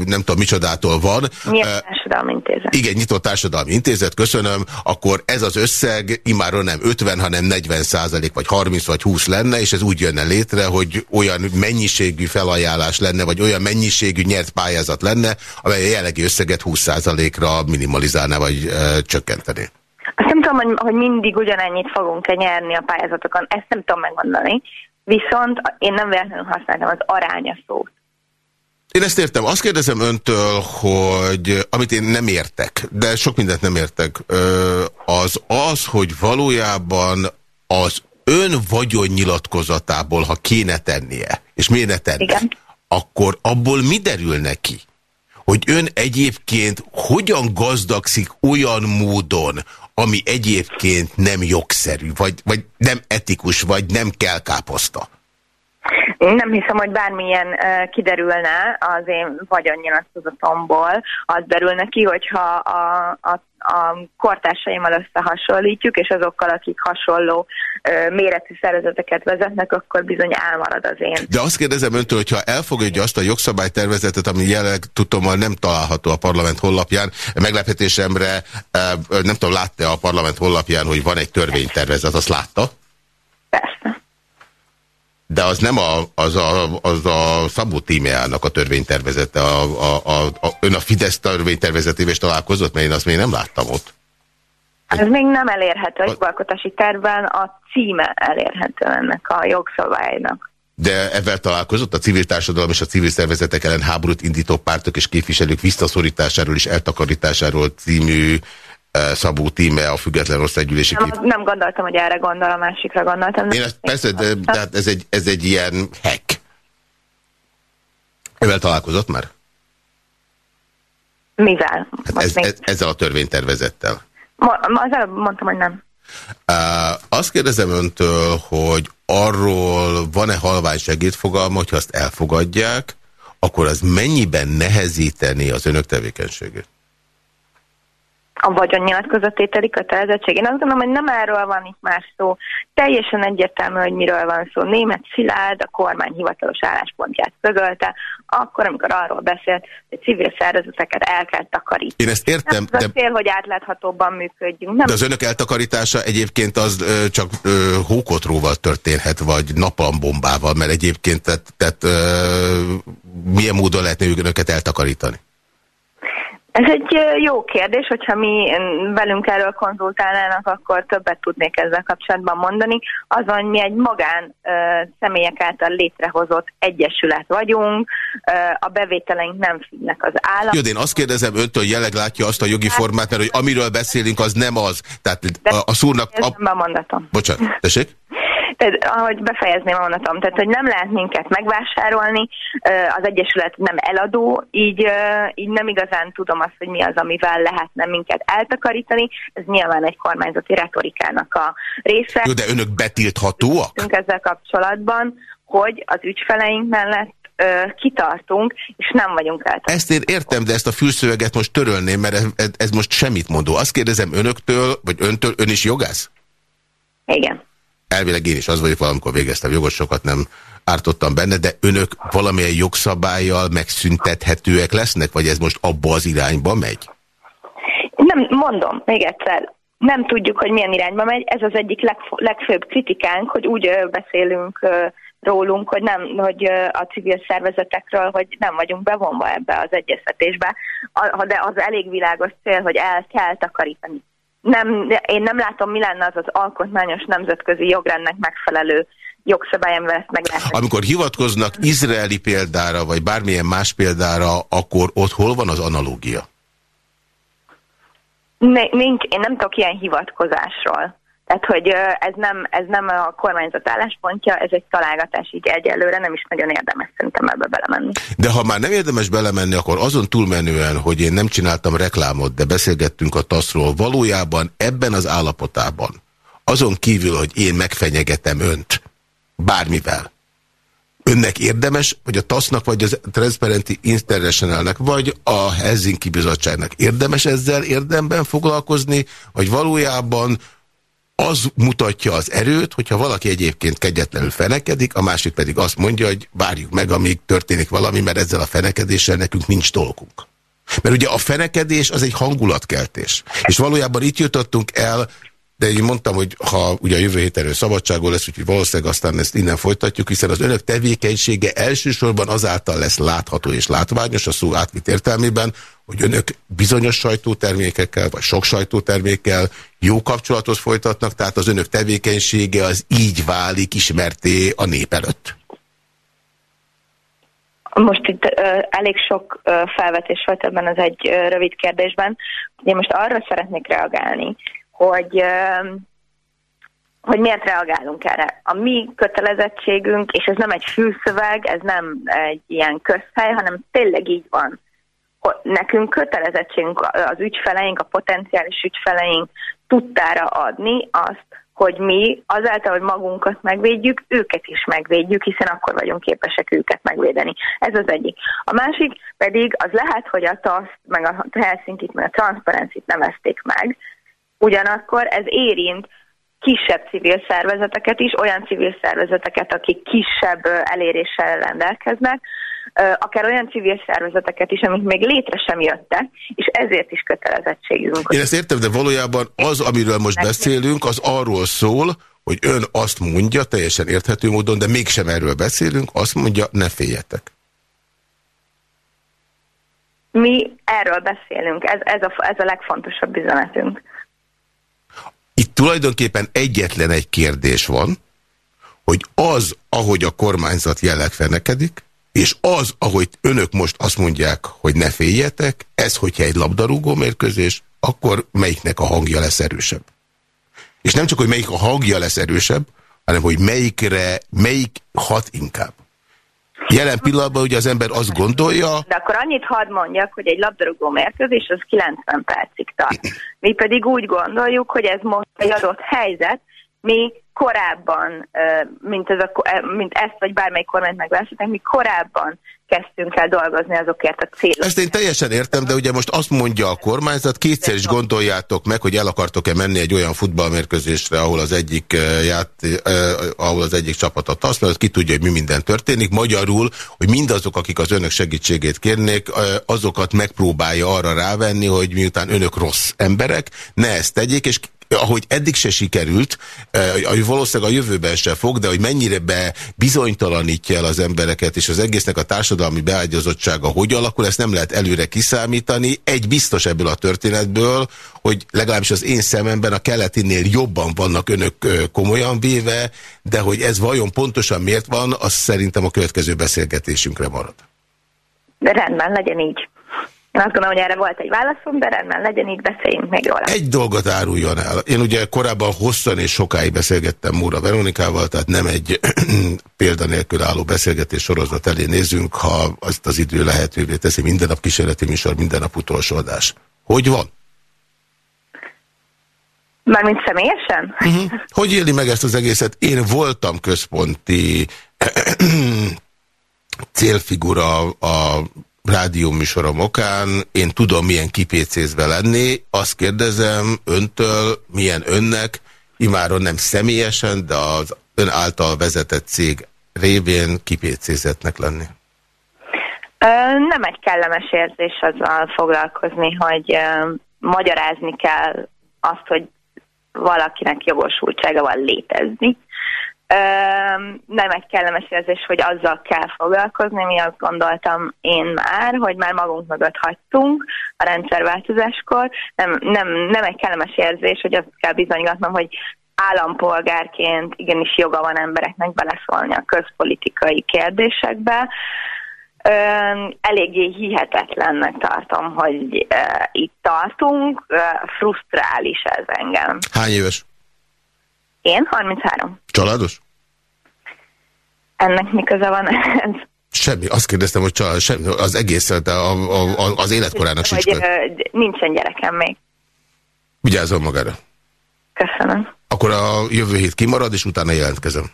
nem tudom micsodától van. Nyitott társadalmi intézet. Igen, nyitott társadalmi intézet, köszönöm. Akkor ez az összeg imáron nem 50, hanem 40 százalék, vagy 30, vagy 20 lenne, és ez úgy jönne létre, hogy olyan mennyiségű felajánlás lenne, vagy olyan mennyiségű nyert pályázat lenne, amely a jelenlegi összeget 20 százalékra minimalizálná, vagy ö, csökkenteni. Azt nem tudom, hogy, hogy mindig ugyanennyit fogunk-e nyerni a pályázatokon, ezt nem tudom megmondani, Viszont én nem véletlenül használtam az aránya szót. Én ezt értem. Azt kérdezem öntől, hogy amit én nem értek, de sok mindent nem értek, az az, hogy valójában az ön vagyonnyilatkozatából, ha kéne tennie, és miért ne tennie, Igen. akkor abból mi derül neki? Hogy ön egyébként hogyan gazdagszik olyan módon, ami egyébként nem jogszerű, vagy, vagy nem etikus, vagy nem kell káposzta? Én nem hiszem, hogy bármilyen uh, kiderülne az én vagyonnyilatkozatomból, az derülne ki, hogyha a, a, a kortársaimmal összehasonlítjuk, és azokkal, akik hasonló méretű szervezeteket vezetnek, akkor bizony elmarad az én. De azt kérdezem öntől, hogyha elfogadja azt a jogszabálytervezetet, ami jelenleg tudtommal nem található a parlament honlapján, meglepetésemre nem tudom, látta a parlament honlapján, hogy van egy törvénytervezet, azt látta? Persze. De az nem a, az a, az a Szabó tímeának a törvénytervezete. A, a, a, a, ön a Fidesz törvénytervezetével is találkozott, mert én azt még nem láttam ott. Ez még nem elérhető a jogalkotási tervben, a címe elérhető ennek a jogszabálynak. De ebben találkozott a civil társadalom és a civil szervezetek ellen háborút indító pártok és képviselők visszaszorításáról és eltakarításáról című Szabó Tíme, a Független Országgyűlési nem, nem gondoltam, hogy erre gondol, a másikra gondoltam. Én ezt, persze, de, de hát ez, egy, ez egy ilyen hack. Ezzel találkozott már? Mivel? Hát ez, ez, ezzel a törvénytervezettel. Ma, az előbb mondtam, hogy nem. Uh, azt kérdezem öntől, hogy arról van-e halvány segédfogalma, hogyha azt elfogadják, akkor az mennyiben nehezíteni az önök tevékenységét? A vagyonnyilatkozatételi kötelezettség. Én azt gondolom, hogy nem erről van itt más szó. Teljesen egyértelmű, hogy miről van szó. Német Szilárd a kormány hivatalos álláspontját közölte, akkor, amikor arról beszélt, hogy civil szervezeteket el kell takarítani. Én ezt értem. Nem az de... a cél, hogy átláthatóbban működjünk. Nem. De az önök eltakarítása egyébként az ö, csak ö, hókotróval történhet, vagy napalmbombával, mert egyébként tehát, tehát ö, milyen módon lehetne önöket eltakarítani? Ez egy jó kérdés, hogyha mi velünk erről konzultálnának, akkor többet tudnék ezzel kapcsolatban mondani. Azon, mi egy magán személyek által létrehozott egyesület vagyunk, a bevételeink nem függnek az állam. Jó, én azt kérdezem öntől, jelenleg látja azt a jogi hát, formát, mert hogy amiről beszélünk, az nem az. Tehát a, a szúrnak... A mondatom. Bocsánat, tessék? (laughs) Tehát, ahogy befejezném a mondatom, tehát, hogy nem lehet minket megvásárolni, az Egyesület nem eladó, így, így nem igazán tudom azt, hogy mi az, amivel lehetne minket eltakarítani. Ez nyilván egy kormányzati retorikának a része. Jó, de önök betilthatóak? Ezzel kapcsolatban, hogy az ügyfeleink mellett kitartunk, és nem vagyunk eltartani. Ezt én értem, de ezt a fülszöveget most törölném, mert ez, ez most semmit mondó. Azt kérdezem önöktől, vagy öntől, ön is jogász? Igen elvileg én is az vagyok, valamikor végeztem jogos, sokat nem ártottam benne, de önök valamilyen jogszabályjal megszüntethetőek lesznek, vagy ez most abba az irányba megy? Nem, mondom, még egyszer, nem tudjuk, hogy milyen irányba megy. Ez az egyik legfőbb kritikánk, hogy úgy beszélünk rólunk, hogy, nem, hogy a civil szervezetekről, hogy nem vagyunk bevonva ebbe az egyeztetésbe, de az elég világos cél, hogy el kell takarítani nem, én nem látom, mi lenne az az alkotmányos nemzetközi jogrendnek megfelelő jogszabály, amivel ezt meg lehet. Amikor hivatkoznak izraeli példára, vagy bármilyen más példára, akkor ott hol van az analógia? Nincs, én nem tudok ilyen hivatkozásról. Tehát, hogy ez nem, ez nem a kormányzat álláspontja, ez egy találgatás így egyelőre, nem is nagyon érdemes szerintem ebbe belemenni. De ha már nem érdemes belemenni, akkor azon túlmenően, hogy én nem csináltam reklámot, de beszélgettünk a TASZ-ról, valójában ebben az állapotában, azon kívül, hogy én megfenyegetem önt, bármivel, önnek érdemes, vagy a TASZ-nak, vagy az Transparency Internationalnek, vagy a Helsinki Bizottságnak érdemes ezzel érdemben foglalkozni, vagy valójában az mutatja az erőt, hogyha valaki egyébként kegyetlenül fenekedik, a másik pedig azt mondja, hogy várjuk meg, amíg történik valami, mert ezzel a fenekedéssel nekünk nincs dolgunk. Mert ugye a fenekedés az egy hangulatkeltés. És valójában itt jutottunk el de én mondtam, hogy ha ugye a jövő héten szabadságon lesz, úgyhogy valószínűleg aztán ezt innen folytatjuk, hiszen az önök tevékenysége elsősorban azáltal lesz látható és látványos a szó átvitt értelmében, hogy önök bizonyos sajtótermékekkel, vagy sok sajtótermékkel jó kapcsolatot folytatnak, tehát az önök tevékenysége az így válik ismerté a nép előtt. Most itt uh, elég sok uh, felvetés volt ebben az egy uh, rövid kérdésben. Én most arra szeretnék reagálni, hogy hogy miért reagálunk erre. A mi kötelezettségünk, és ez nem egy fülszöveg, ez nem egy ilyen közhely, hanem tényleg így van, nekünk kötelezettségünk az ügyfeleink, a potenciális ügyfeleink tudtára adni azt, hogy mi azáltal, hogy magunkat megvédjük, őket is megvédjük, hiszen akkor vagyunk képesek őket megvédeni. Ez az egyik. A másik pedig az lehet, hogy a TASZ, meg a Helsinki-t, meg a Transparency-t nevezték meg, ugyanakkor ez érint kisebb civil szervezeteket is, olyan civil szervezeteket, akik kisebb eléréssel rendelkeznek, akár olyan civil szervezeteket is, amik még létre sem jöttek, és ezért is kötelezettségünk. Én ezt értem, de valójában az, amiről most beszélünk, az arról szól, hogy ön azt mondja, teljesen érthető módon, de mégsem erről beszélünk, azt mondja, ne féljetek. Mi erről beszélünk, ez, ez, a, ez a legfontosabb üzenetünk. Itt tulajdonképpen egyetlen egy kérdés van, hogy az, ahogy a kormányzat jelleg fenekedik, és az, ahogy önök most azt mondják, hogy ne féljetek, ez, hogyha egy labdarúgó mérkőzés, akkor melyiknek a hangja lesz erősebb? És nem csak, hogy melyik a hangja lesz erősebb, hanem, hogy melyikre, melyik hat inkább. Jelen pillanatban ugye az ember azt gondolja... De akkor annyit hadd mondjak, hogy egy labdarúgó mérkőzés az 90 percig tart. Mi pedig úgy gondoljuk, hogy ez most egy adott helyzet, mi korábban, mint, ez a, mint ezt vagy bármelyik kormányt megválasztották, mi korábban kezdtünk el dolgozni azokért a célokért. Ezt én teljesen értem, de ugye most azt mondja a kormányzat, kétszer is gondoljátok meg, hogy el akartok-e menni egy olyan futballmérkőzésre, ahol az egyik, ját, eh, ahol az egyik csapatot azt mert ki tudja, hogy mi minden történik. Magyarul, hogy mindazok, akik az önök segítségét kérnék, eh, azokat megpróbálja arra rávenni, hogy miután önök rossz emberek, ne ezt tegyék, és ahogy eddig se sikerült, hogy valószínűleg a jövőben se fog, de hogy mennyire be bizonytalanítja el az embereket, és az egésznek a társadalmi beágyazottsága hogy alakul, ezt nem lehet előre kiszámítani. Egy biztos ebből a történetből, hogy legalábbis az én szememben a keletinél jobban vannak önök komolyan véve, de hogy ez vajon pontosan miért van, az szerintem a következő beszélgetésünkre marad. De rendben, legyen így. Én azt gondolom, hogy erre volt egy válaszom, de rendben legyen, így beszéljünk még róla. Egy dolgot áruljon el. Én ugye korábban hosszan és sokáig beszélgettem Múra Veronikával, tehát nem egy (clears throat) példanélkül álló beszélgetés sorozat elé nézünk, ha azt az idő lehetővé teszi. Minden nap kísérleti műsor, minden nap utolsó adás. Hogy van? Mármint személyesen? Uh -huh. Hogy éli meg ezt az egészet? Én voltam központi (clears throat) célfigura a rádióműsorom okán, én tudom milyen kipécézve lenni, azt kérdezem öntől, milyen önnek, imáron nem személyesen, de az ön által vezetett cég révén kipécézetnek lenni. Nem egy kellemes érzés azzal foglalkozni, hogy magyarázni kell azt, hogy valakinek jogosultsága van létezni, nem egy kellemes érzés, hogy azzal kell foglalkozni, mi azt gondoltam én már, hogy már magunk mögött hagytunk a rendszerváltozáskor. Nem, nem, nem egy kellemes érzés, hogy azt kell bizonygatnom, hogy állampolgárként igenis joga van embereknek beleszólni a közpolitikai kérdésekbe. Eléggé hihetetlennek tartom, hogy itt tartunk, frusztrál is ez engem. Hány éves? Én 33. Családos? Ennek mi köze van ez? Semmi. Azt kérdeztem, hogy család, semmi. Az egész, de a, a, az életkorának sincs hogy, Nincsen gyerekem még. Vigyázzon magára. Köszönöm. Akkor a jövő hét kimarad, és utána jelentkezem.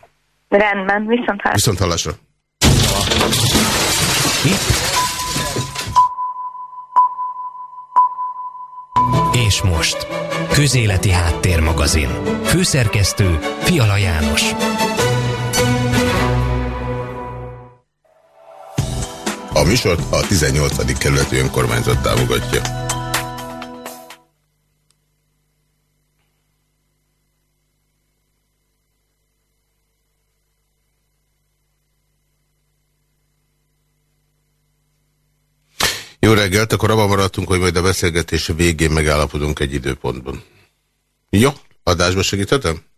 Rendben, viszont hallásra. Viszont hallásra. És most, Közéleti Háttérmagazin. Főszerkesztő Fiala János. A műsort a 18. kerületi önkormányzat támogatja. Jó reggelt, akkor abban maradtunk, hogy majd a beszélgetés végén megállapodunk egy időpontban. Jó, adásba segíthetem?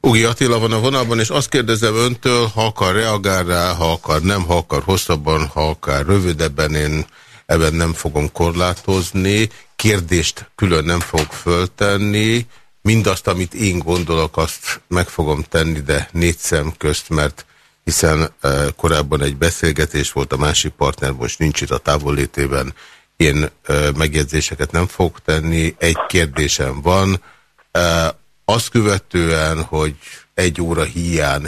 Ugi Attila van a vonalban, és azt kérdezem öntől, ha akar reagál rá, ha akar nem, ha akar hosszabban, ha akar rövidebben, én ebben nem fogom korlátozni, kérdést külön nem fog föltenni, mindazt, amit én gondolok, azt meg fogom tenni, de négy szem közt, mert hiszen korábban egy beszélgetés volt, a másik partner most nincs itt a távollétében, én megjegyzéseket nem fogok tenni. Egy kérdésem van, azt követően, hogy egy óra hiány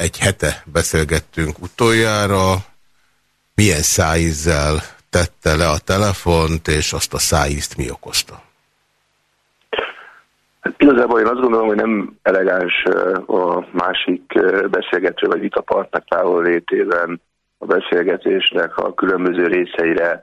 egy hete beszélgettünk utoljára, milyen szájízzel tette le a telefont, és azt a szájízt mi okozta? Igazából én azt gondolom, hogy nem elegáns a másik beszélgető vagy vitapartnak távol létében a beszélgetésnek a különböző részeire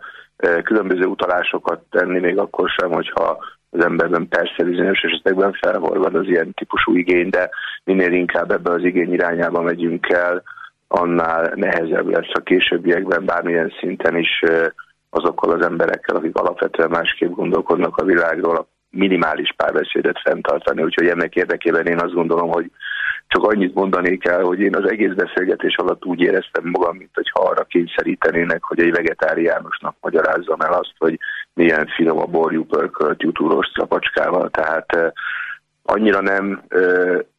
különböző utalásokat tenni, még akkor sem, hogyha az emberben persze bizonyos esetekben felhorvad az ilyen típusú igény, de minél inkább ebbe az igény irányába megyünk el, annál nehezebb lesz a későbbiekben bármilyen szinten is azokkal az emberekkel, akik alapvetően másképp gondolkodnak a világról, minimális párbeszédet fenntartani. Úgyhogy ennek érdekében én azt gondolom, hogy csak annyit mondani kell, hogy én az egész beszélgetés alatt úgy éreztem magam, mint hogy arra kényszerítenének, hogy egy vegetáriánusnak magyarázzam el azt, hogy milyen finom a borjú pörkölt jutúros szapacskával. Tehát annyira nem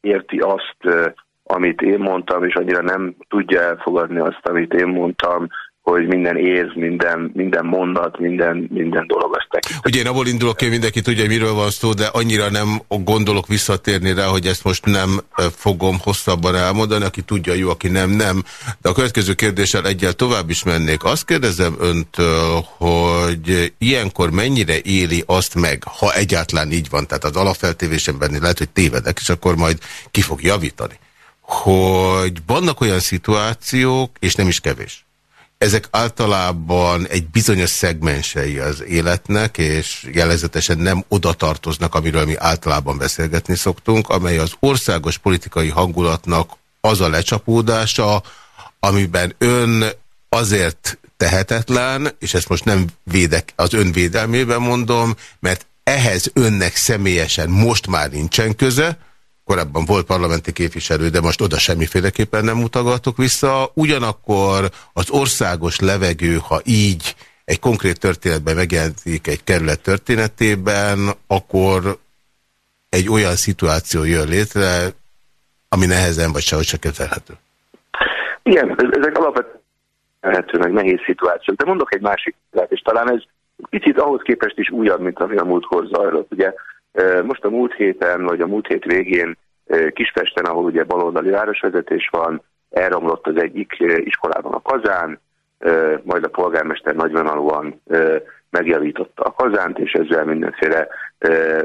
érti azt, amit én mondtam, és annyira nem tudja elfogadni azt, amit én mondtam, hogy minden érz, minden, minden mondat, minden, minden dolog azt tekint. Ugye én abból indulok hogy mindenki tudja, miről van szó, de annyira nem gondolok visszatérni rá, hogy ezt most nem fogom hosszabban elmondani, aki tudja jó, aki nem, nem. De a következő kérdéssel egyel tovább is mennék. Azt kérdezem öntől, hogy ilyenkor mennyire éli azt meg, ha egyáltalán így van, tehát az alapfeltévésemben lehet, hogy tévedek, és akkor majd ki fog javítani, hogy vannak olyan szituációk, és nem is kevés, ezek általában egy bizonyos szegmensei az életnek, és jelezetesen nem oda tartoznak, amiről mi általában beszélgetni szoktunk, amely az országos politikai hangulatnak az a lecsapódása, amiben ön azért tehetetlen, és ezt most nem védek, az ön védelmében mondom, mert ehhez önnek személyesen most már nincsen köze, korábban volt parlamenti képviselő, de most oda semmiféleképpen nem mutogatok vissza. Ugyanakkor az országos levegő, ha így egy konkrét történetben megjelenik egy kerület történetében, akkor egy olyan szituáció jön létre, ami nehezen vagy sehogy se kezelhető. Igen, ezek alapvetően meg nehéz szituációk, de mondok egy másik és talán ez picit ahhoz képest is újabb, mint ami a múltkor zajlott. Ugye most a múlt héten, vagy a múlt hét végén Kispesten, ahol ugye baloldali városvezetés van, elromlott az egyik iskolában a kazán, majd a polgármester nagyvonalúan megjavította a kazánt, és ezzel mindenféle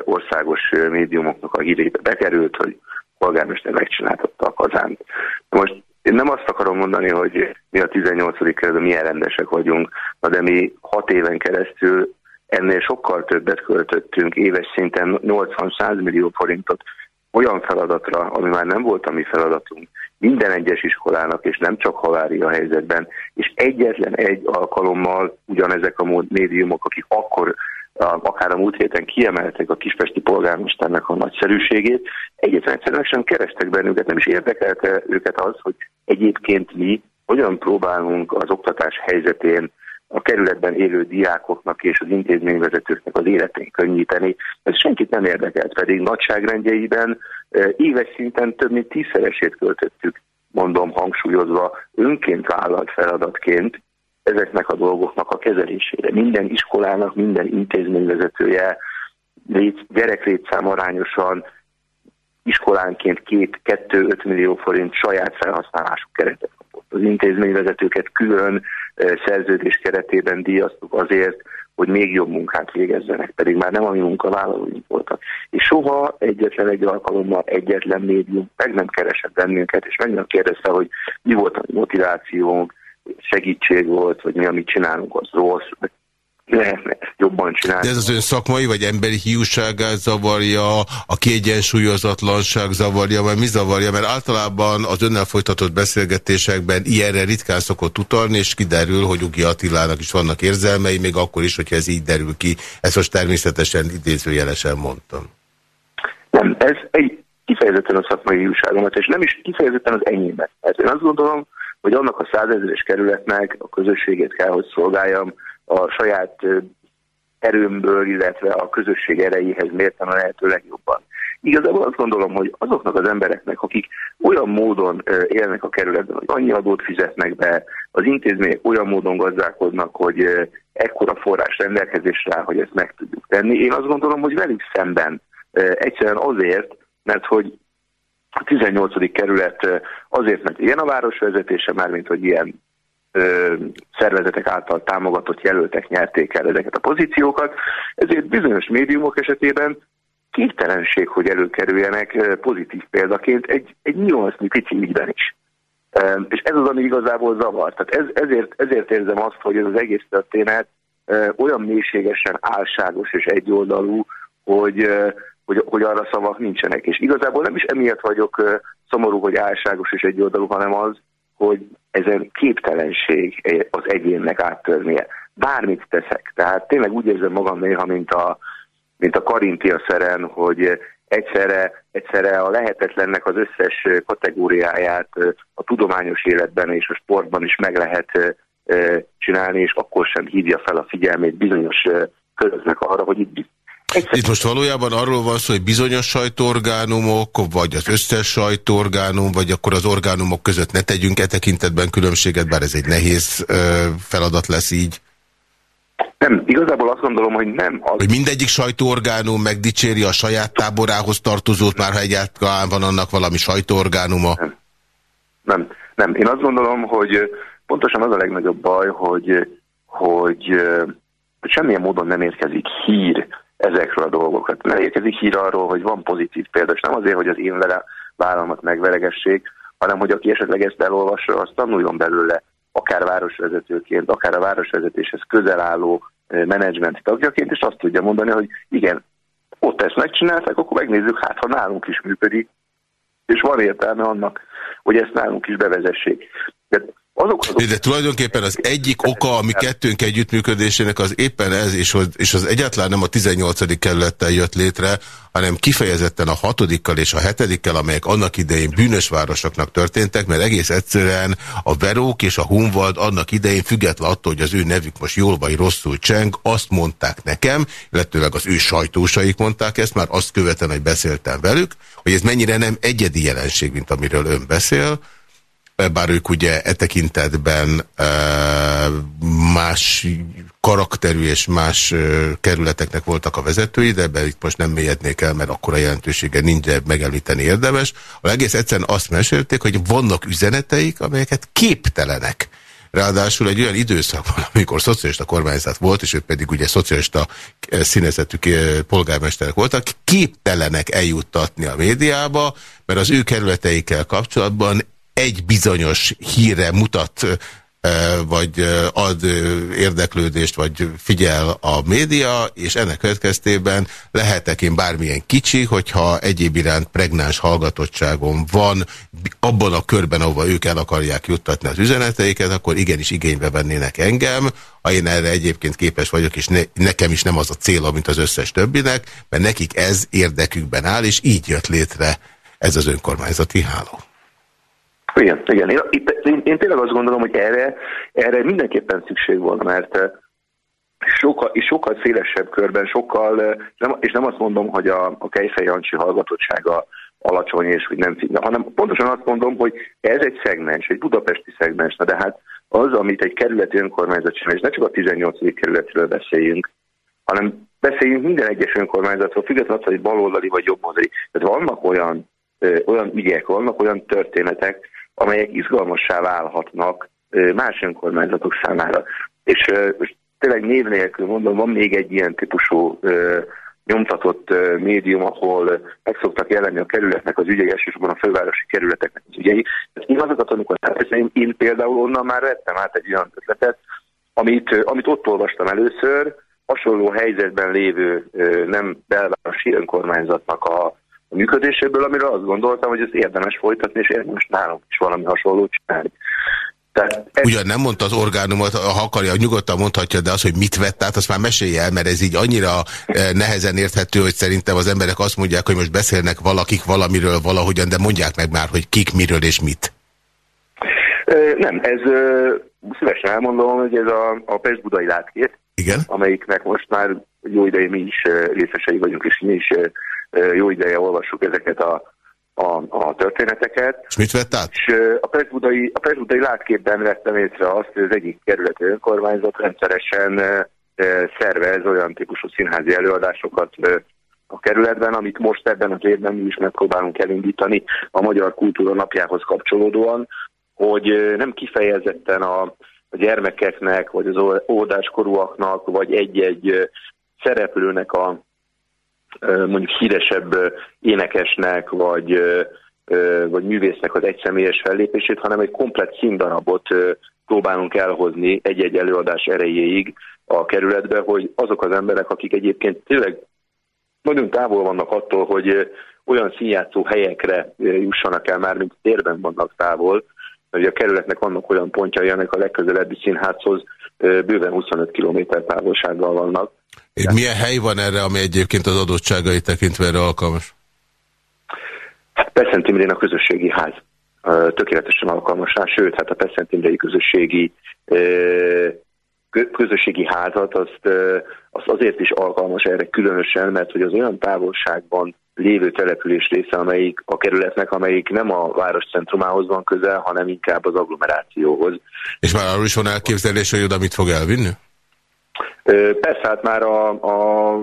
országos médiumoknak a hírébe bekerült, hogy polgármester megcsináltatta a kazánt. Most én nem azt akarom mondani, hogy mi a 18. kerületben milyen rendesek vagyunk, de mi hat éven keresztül ennél sokkal többet költöttünk, éves szinten 80-100 millió forintot olyan feladatra, ami már nem volt a mi feladatunk, minden egyes iskolának, és nem csak halária helyzetben, és egyetlen egy alkalommal ugyanezek a médiumok, akik akkor akár a múlt héten kiemeltek a kispesti polgármesternek a nagyszerűségét, egyetlen egyszerűen sem kerestek bennünket, nem is érdekelte őket az, hogy egyébként mi hogyan próbálunk az oktatás helyzetén a kerületben élő diákoknak és az intézményvezetőknek az életén könnyíteni. Ez senkit nem érdekelt, pedig nagyságrendjeiben e, éves szinten több mint tízszeresét költöttük, mondom hangsúlyozva, önként vállalt feladatként ezeknek a dolgoknak a kezelésére. Minden iskolának, minden intézményvezetője gyereklétszám arányosan iskolánként két, kettő, öt millió forint saját felhasználású keretet. Az intézményvezetőket külön szerződés keretében díjaztuk azért, hogy még jobb munkát végezzenek, pedig már nem a mi munkavállalóink voltak. És soha egyetlen egy alkalommal egyetlen médium meg nem keresett bennünket, és meg nem kérdezte, hogy mi volt a motivációnk, segítség volt, vagy mi, amit csinálunk, az rossz, lehetne ezt jobban csinálni. De ez az ön szakmai vagy emberi hiúságát zavarja, a kiegyensúlyozatlanság zavarja, vagy mi zavarja? Mert általában az önnel folytatott beszélgetésekben ilyenre ritkán szokott utalni, és kiderül, hogy Ugi Attilának is vannak érzelmei, még akkor is, hogyha ez így derül ki. Ezt most természetesen idézőjelesen mondtam. Nem, ez egy kifejezetten a szakmai hiúságomat, és nem is kifejezetten az enyémet. Mert én azt gondolom, hogy annak a százezeres kerületnek a közösségét kell, hogy szolgáljam, a saját erőmből, illetve a közösség erejéhez mérten a lehető legjobban. igazából azt gondolom, hogy azoknak az embereknek, akik olyan módon élnek a kerületben, hogy annyi adót fizetnek be, az intézmények olyan módon gazdálkodnak, hogy ekkora forrás rendelkezésre áll, hogy ezt meg tudjuk tenni. Én azt gondolom, hogy velük szemben egyszerűen azért, mert hogy a 18. kerület azért, mert ilyen a városvezetése, mármint hogy ilyen szervezetek által támogatott jelöltek nyerték el ezeket a pozíciókat, ezért bizonyos médiumok esetében képtelenség, hogy előkerüljenek pozitív példaként egy, egy nyolcni pici ügyben is. És ez az, ami igazából zavar. Tehát ez, ezért, ezért érzem azt, hogy ez az egész történet olyan mélységesen álságos és egyoldalú, hogy, hogy, hogy arra szavak nincsenek. És igazából nem is emiatt vagyok szomorú, hogy álságos és egyoldalú, hanem az, hogy ezen képtelenség az egyénnek áttörnie. Bármit teszek. Tehát tényleg úgy érzem magam néha, mint a, mint a Karintia szeren, hogy egyszerre, egyszerre a lehetetlennek az összes kategóriáját a tudományos életben és a sportban is meg lehet csinálni, és akkor sem hívja fel a figyelmét bizonyos köröznek arra, hogy itt itt most valójában arról van szó, hogy bizonyos sajtóorgánumok, vagy az összes sajtóorgánum, vagy akkor az orgánumok között ne tegyünk e tekintetben különbséget, bár ez egy nehéz ö, feladat lesz így. Nem, igazából azt gondolom, hogy nem. Az... Hogy mindegyik sajtóorgánum megdicséri a saját táborához tartozót, már ha egyáltalán van annak valami sajtóorgánuma? Nem. nem, nem. Én azt gondolom, hogy pontosan az a legnagyobb baj, hogy, hogy, hogy semmilyen módon nem érkezik hír ezekről a dolgokat. Nem érkezik hír arról, hogy van pozitív példa, és nem azért, hogy az én vele vállamat megveregessék, hanem hogy aki esetleg ezt elolvassa, az tanuljon belőle, akár városvezetőként, akár a városvezetéshez közel álló menedzsment tagjaként, és azt tudja mondani, hogy igen, ott ezt megcsinálták, akkor megnézzük, hát ha nálunk is működik, és van értelme annak, hogy ezt nálunk is bevezessék. De azok, azok... De tulajdonképpen az egyik oka, ami kettőnk együttműködésének az éppen ez, és az, és az egyáltalán nem a 18. kerülettel jött létre, hanem kifejezetten a hatodikkal és a hetedikkel, amelyek annak idején bűnös városoknak történtek, mert egész egyszerűen a Verók és a Hunvald annak idején független attól, hogy az ő nevük most jól vagy rosszul cseng, azt mondták nekem, illetőleg az ő sajtósaik mondták ezt, már azt követően, hogy beszéltem velük, hogy ez mennyire nem egyedi jelenség, mint amiről ön beszél, bár ők ugye e tekintetben e, más karakterű és más e, kerületeknek voltak a vezetői, de ebben itt most nem mélyednék el, mert akkora jelentősége nincs, de megemlíteni érdemes. A egész egyszerűen azt mesélték, hogy vannak üzeneteik, amelyeket képtelenek. Ráadásul egy olyan időszakban, (laughs) amikor szocialista kormányzat volt, és ők pedig ugye szocialista színezetű polgármesterek voltak, képtelenek eljuttatni a médiába, mert az ő kerületeikkel kapcsolatban egy bizonyos híre mutat vagy ad érdeklődést, vagy figyel a média, és ennek következtében lehetek én bármilyen kicsi, hogyha egyéb iránt pregnáns hallgatottságom van abban a körben, ahova ők el akarják juttatni az üzeneteiket, akkor igenis igénybe vennének engem, ha én erre egyébként képes vagyok, és ne, nekem is nem az a cél, mint az összes többinek, mert nekik ez érdekükben áll, és így jött létre ez az önkormányzati háló. Igen, igen. Én, én, én tényleg azt gondolom, hogy erre, erre mindenképpen szükség van, mert eh, sokkal, és sokkal szélesebb körben, sokkal, eh, nem, és nem azt mondom, hogy a, a Kejfej Jancsi hallgatottsága alacsony, és hogy nem figyel, hanem pontosan azt mondom, hogy ez egy szegmens, egy budapesti szegmens, na de hát az, amit egy kerületi önkormányzat csinál, és ne csak a 18. kerületről beszéljünk, hanem beszéljünk minden egyes önkormányzatról, függetlenül hogy baloldali vagy jobboldali. Tehát vannak olyan, ö, eh, olyan ügyek, vannak olyan történetek, amelyek izgalmassá válhatnak más önkormányzatok számára. És most tényleg név nélkül mondom, van még egy ilyen típusú nyomtatott médium, ahol meg szoktak jelenni a kerületnek az ügyei, elsősorban a fővárosi kerületeknek az ügyei. Én azokat, amikor elbeszélem, én például onnan már vettem át egy olyan ötletet, amit, amit ott olvastam először, hasonló helyzetben lévő nem belvárosi önkormányzatnak a a működéséből, amiről azt gondoltam, hogy ez érdemes folytatni, és érdemes nálunk is valami hasonlót csinálni. Tehát ez... Ugyan nem mondta az orgánumot, ha akarja, nyugodtan mondhatja, de az, hogy mit vett át, azt már mesélje el, mert ez így annyira eh, nehezen érthető, hogy szerintem az emberek azt mondják, hogy most beszélnek valakik valamiről valahogyan, de mondják meg már, hogy kik, miről és mit. Nem, ez szívesen elmondom, hogy ez a, a Pest-Budai látkét, Igen? amelyiknek most már jó ideje mi is részesei vagyunk, és mi is jó ideje olvassuk ezeket a, a, a történeteket. És mit vett át? És a Pesbudai, a Pesbudai látképben vettem észre azt, hogy az egyik kerületi önkormányzat rendszeresen szervez olyan típusú színházi előadásokat a kerületben, amit most ebben az évben mi is megpróbálunk elindítani a Magyar Kultúra Napjához kapcsolódóan, hogy nem kifejezetten a, a gyermekeknek, vagy az óvodáskorúaknak, vagy egy-egy szereplőnek a mondjuk híresebb énekesnek, vagy, vagy művésznek az egyszemélyes fellépését, hanem egy komplet színdarabot próbálunk elhozni egy-egy előadás erejéig a kerületbe, hogy azok az emberek, akik egyébként tényleg nagyon távol vannak attól, hogy olyan színjátszó helyekre jussanak el, már mint térben vannak távol, hogy a kerületnek vannak olyan pontjai, amelyek a legközelebbi színházhoz bőven 25 km távolsággal vannak. Egy milyen hely van erre, ami egyébként az adottságai tekintve erre alkalmas? Hát Peszent Imrén a közösségi ház tökéletesen alkalmas rá, sőt, hát a Peszent Imrei közösségi közösségi házat, azt, azt azért is alkalmas erre különösen, mert hogy az olyan távolságban lévő település része, amelyik a kerületnek, amelyik nem a város centrumához van közel, hanem inkább az agglomerációhoz. És már arról is van elképzelés, hogy oda mit fog elvinni? Persze, hát már a, a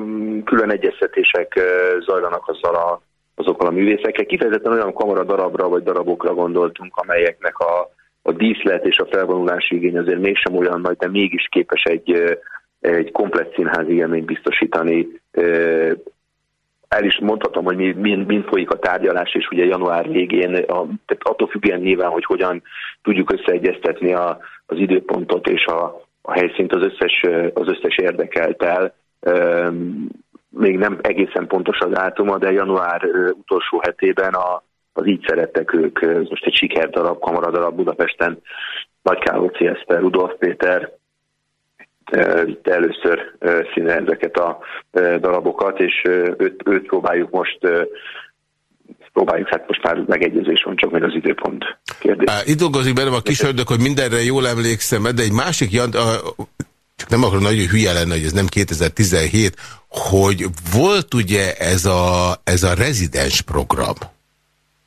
külön egyeztetések zajlanak azzal a, azokkal a művészekkel. Kifejezetten olyan kamara darabra vagy darabokra gondoltunk, amelyeknek a, a díszlet és a felvonulási igény azért mégsem olyan nagy, de mégis képes egy, egy komplett színházi élményt biztosítani. El is mondhatom, hogy mind, mind folyik a tárgyalás, és ugye január végén, a, tehát attól függően nyilván, hogy hogyan tudjuk összeegyeztetni a, az időpontot és a, a helyszínt az összes, az összes érdekeltel. Még nem egészen pontos az átuma, de január utolsó hetében a, az így szerettek ők, most egy sikerdarab, kamaradarab Budapesten, Nagy Kálóci Eszter, Rudolf Péter, vitte először színe ezeket a darabokat, és őt, őt próbáljuk most próbáljuk, hát most már megegyezés van, csak meg az időpont kérdés. Itt dolgozik bennem a kis ördög, hogy mindenre jól emlékszem, de egy másik, csak nem akarom nagyon hülye lenne, hogy ez nem 2017, hogy volt ugye ez a, ez a rezidens program.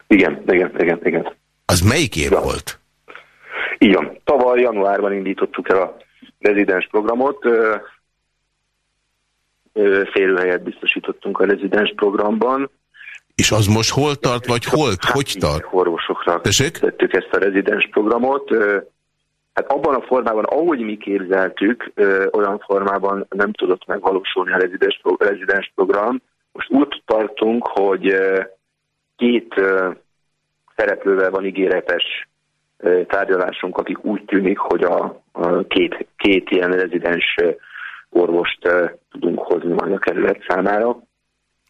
Igen, igen, igen, igen. Az melyik év ja. volt? Igen, tavaly januárban indítottuk el a rezidens programot. Férőhelyet biztosítottunk a rezidens programban. És az most hol tart, vagy hol, hát, hogy tart? Orvosokra Tessék? tettük ezt a rezidens programot. Hát abban a formában, ahogy mi képzeltük, olyan formában nem tudott megvalósulni a rezidens, rezidens program. Most úgy tartunk, hogy két szereplővel van ígéretes tárgyalásunk, akik úgy tűnik, hogy a, a két, két ilyen rezidens orvost tudunk hozni majd a kerület számára.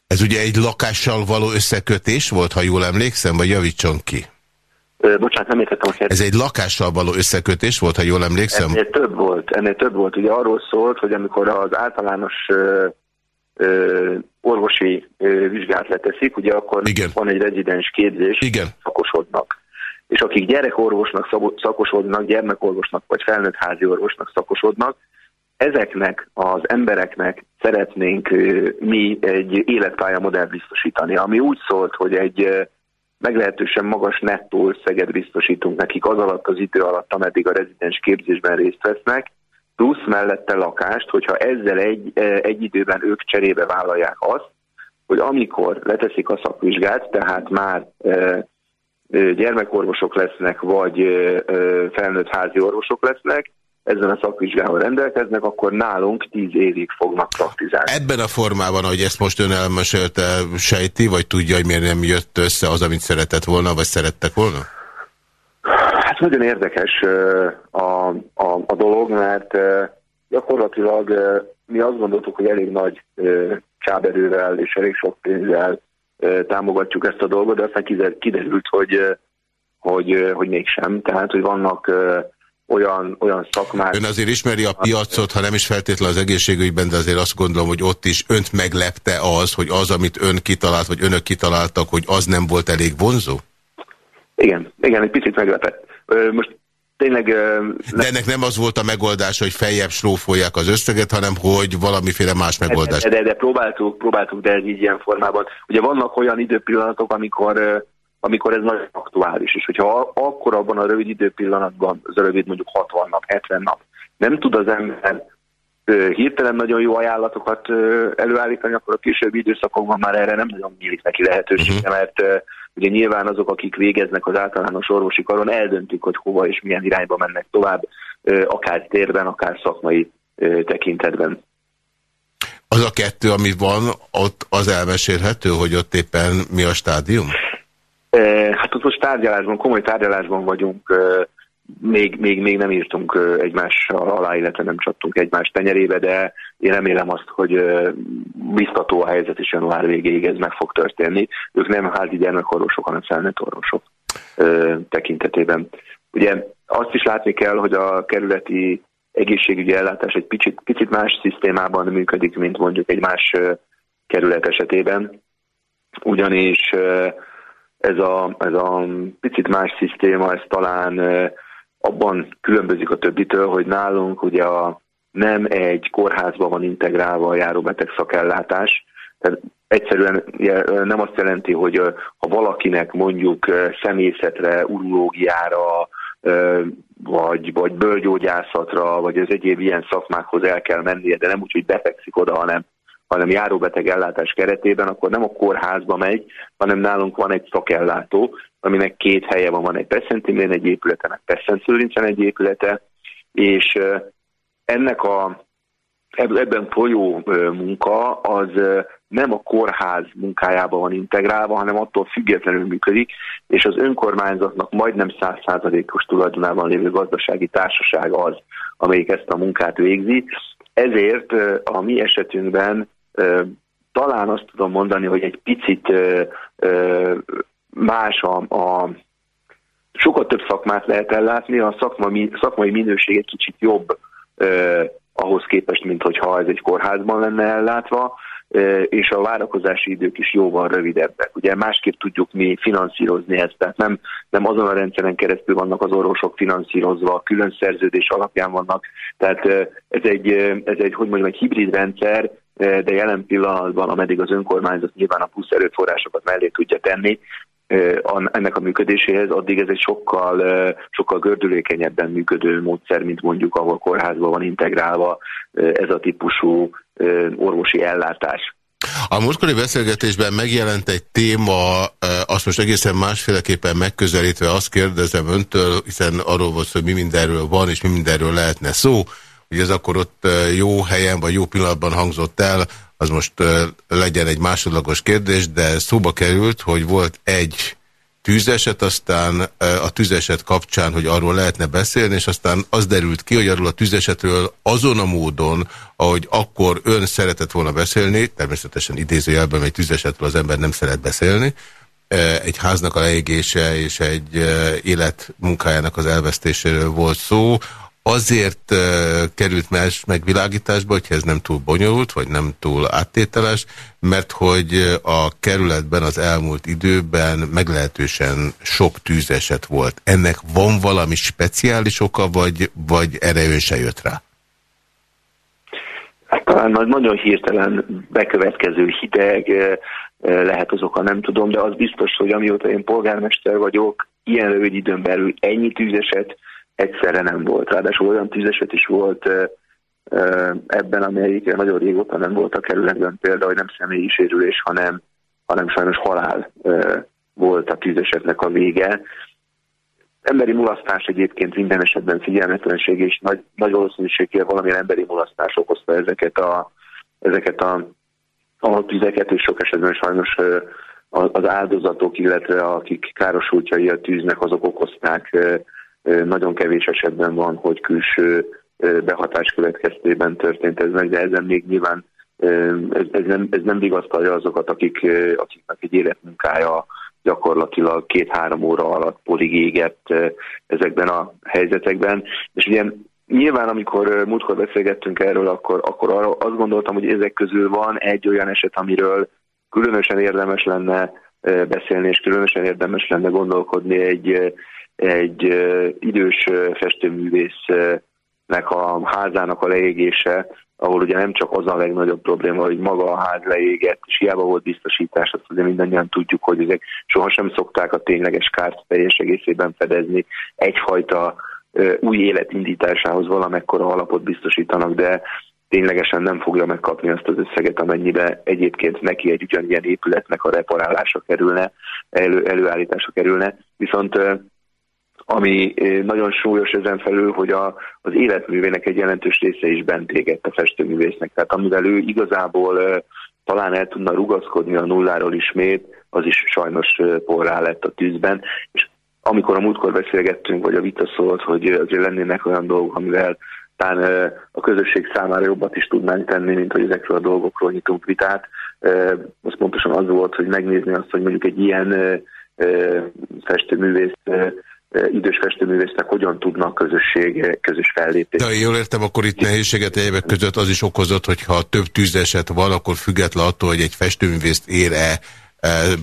Ez ugye egy lakással való összekötés volt, ha jól emlékszem, vagy javítson ki? Bocsánat, nem értettem a kérdést. Ez egy lakással való összekötés volt, ha jól emlékszem? Ennél több volt, ennél több volt. Ugye arról szólt, hogy amikor az általános ö, orvosi ö, vizsgát leteszik, ugye akkor Igen. van egy rezidens képzés, Igen. szakosodnak. És akik gyerekorvosnak szakosodnak, gyermekorvosnak vagy felnőtt házi orvosnak szakosodnak, ezeknek az embereknek szeretnénk mi egy életpálya modell biztosítani, ami úgy szólt, hogy egy meglehetősen magas nettó összeget biztosítunk nekik az alatt az idő alatt, ameddig a rezidens képzésben részt vesznek, plusz mellette lakást, hogyha ezzel egy, egy időben ők cserébe vállalják azt, hogy amikor leteszik a szakvizsgát, tehát már gyermekorvosok lesznek, vagy felnőtt házi orvosok lesznek, ezen a szakvizsgával rendelkeznek, akkor nálunk tíz évig fognak praktizálni. Ebben a formában, hogy ezt most ön elmesélte, sejti, vagy tudja, hogy miért nem jött össze az, amit szeretett volna, vagy szerettek volna? Hát nagyon érdekes a, a, a dolog, mert gyakorlatilag mi azt gondoltuk, hogy elég nagy csáberővel és elég sok pénzzel támogatjuk ezt a dolgot, de aztán kiderült, hogy, hogy, hogy mégsem. Tehát, hogy vannak olyan, olyan szakmák... Ön azért ismeri a piacot, ha nem is feltétlenül az egészségügyben, de azért azt gondolom, hogy ott is önt meglepte az, hogy az, amit ön kitalált, vagy önök kitaláltak, hogy az nem volt elég vonzó? Igen, igen, egy picit meglepett. Most tényleg... De ennek nem az volt a megoldás, hogy feljebb slófolják az összeget, hanem hogy valamiféle más megoldás. De, de, de próbáltuk, próbáltuk, de ez így ilyen formában. Ugye vannak olyan időpillanatok, amikor amikor ez nagyon aktuális, és hogyha akkor abban a rövid időpillanatban, az a rövid mondjuk 60 nap, 70 nap, nem tud az ember hirtelen nagyon jó ajánlatokat előállítani, akkor a későbbi időszakokban már erre nem nagyon nyílik neki lehetősége, uh-huh. mert ugye nyilván azok, akik végeznek az általános orvosi karon, eldöntik, hogy hova és milyen irányba mennek tovább, akár térben, akár szakmai tekintetben. Az a kettő, ami van, ott az elmesélhető, hogy ott éppen mi a stádium? Hát ott most tárgyalásban, komoly tárgyalásban vagyunk, még, még, még nem írtunk egymás alá, illetve nem csaptunk egymás tenyerébe, de én remélem azt, hogy biztató a helyzet, és január végéig ez meg fog történni. Ők nem házi gyermekorvosok, hanem felnőtt orvosok tekintetében. Ugye azt is látni kell, hogy a kerületi egészségügyi ellátás egy picit, picit más szisztémában működik, mint mondjuk egy más kerület esetében, ugyanis ez a, ez a picit más szisztéma, ez talán abban különbözik a többitől, hogy nálunk ugye a, nem egy kórházban van integrálva a járóbeteg szakellátás, tehát egyszerűen nem azt jelenti, hogy ha valakinek mondjuk szemészetre, urológiára, vagy, vagy bőrgyógyászatra, vagy az egyéb ilyen szakmákhoz el kell mennie, de nem úgy, hogy befekszik oda, hanem hanem járóbeteg ellátás keretében, akkor nem a kórházba megy, hanem nálunk van egy szakellátó, aminek két helye van, van egy Peszentimén egy épülete, meg Peszenszőrincen egy épülete, és ennek a ebben folyó munka az nem a kórház munkájában van integrálva, hanem attól függetlenül működik, és az önkormányzatnak majdnem százszázalékos tulajdonában lévő gazdasági társaság az, amelyik ezt a munkát végzi. Ezért a mi esetünkben talán azt tudom mondani, hogy egy picit más a, a sokkal több szakmát lehet ellátni, a szakmai, szakmai minőség egy kicsit jobb eh, ahhoz képest, mint hogyha ez egy kórházban lenne ellátva, eh, és a várakozási idők is jóval rövidebbek. Ugye másképp tudjuk mi finanszírozni ezt, tehát nem, nem azon a rendszeren keresztül vannak az orvosok finanszírozva, külön szerződés alapján vannak, tehát eh, ez egy, ez egy, hogy mondjam, egy hibrid rendszer, de jelen pillanatban, ameddig az önkormányzat nyilván a plusz erőforrásokat mellé tudja tenni, ennek a működéséhez, addig ez egy sokkal, sokkal gördülékenyebben működő módszer, mint mondjuk ahol kórházban van integrálva ez a típusú orvosi ellátás. A múltkori beszélgetésben megjelent egy téma, azt most egészen másféleképpen megközelítve azt kérdezem öntől, hiszen arról volt hogy mi mindenről van, és mi mindenről lehetne szó, hogy ez akkor ott jó helyen, vagy jó pillanatban hangzott el, az most legyen egy másodlagos kérdés, de szóba került, hogy volt egy tűzeset, aztán a tűzeset kapcsán, hogy arról lehetne beszélni, és aztán az derült ki, hogy arról a tűzesetről azon a módon, ahogy akkor ön szeretett volna beszélni, természetesen idézőjelben egy tűzesetről az ember nem szeret beszélni, egy háznak a leégése és egy élet munkájának az elvesztéséről volt szó, azért került más megvilágításba, hogyha ez nem túl bonyolult, vagy nem túl áttételes, mert hogy a kerületben az elmúlt időben meglehetősen sok tűzeset volt. Ennek van valami speciális oka, vagy, vagy erre ő se jött rá? Hát talán nagyon hirtelen bekövetkező hideg lehet az oka, nem tudom, de az biztos, hogy amióta én polgármester vagyok, ilyen rövid időn belül ennyi tűzeset egyszerre nem volt. Ráadásul olyan tűzeset is volt ebben, amelyik nagyon régóta nem volt a kerületben, például, hogy nem személyi sérülés, hanem, hanem sajnos halál volt a tűzesetnek a vége. Emberi mulasztás egyébként minden esetben figyelmetlenség, és nagy, nagy valószínűséggel valamilyen emberi mulasztás okozta ezeket a, ezeket a, a tüzeket, és sok esetben sajnos az áldozatok, illetve akik károsultjai a tűznek, azok okozták nagyon kevés esetben van, hogy külső behatás következtében történt ez meg, de ezen még nyilván ez, ez, nem, ez nem vigasztalja azokat, akik, akiknek egy életmunkája gyakorlatilag két-három óra alatt polig égett ezekben a helyzetekben. És ugye nyilván, amikor múltkor beszélgettünk erről, akkor, akkor arra azt gondoltam, hogy ezek közül van egy olyan eset, amiről különösen érdemes lenne beszélni, és különösen érdemes lenne gondolkodni egy, egy idős festőművésznek a házának a leégése, ahol ugye nem csak az a legnagyobb probléma, hogy maga a ház leégett, és hiába volt biztosítás, azt ugye mindannyian tudjuk, hogy ezek sohasem szokták a tényleges kárt teljes egészében fedezni. Egyfajta új élet indításához valamekkora alapot biztosítanak, de ténylegesen nem fogja megkapni azt az összeget, amennyibe egyébként neki egy ugyanilyen épületnek a reparálása kerülne, elő, előállítása kerülne. Viszont ami nagyon súlyos ezen felül, hogy a, az életművének egy jelentős része is bent égett a festőművésznek. Tehát amivel ő igazából talán el tudna rugaszkodni a nulláról ismét, az is sajnos porrá lett a tűzben. És amikor a múltkor beszélgettünk, vagy a vita szólt, hogy azért lennének olyan dolgok, amivel talán a közösség számára jobbat is tudnánk tenni, mint hogy ezekről a dolgokról nyitunk vitát. Az pontosan az volt, hogy megnézni azt, hogy mondjuk egy ilyen festőművész idős festőművésznek hogyan tudnak közösség közös fellépni. De jól értem, akkor itt nehézséget egyébek között az is okozott, hogy ha több tűzeset van, akkor független attól, hogy egy festőművészt ér-e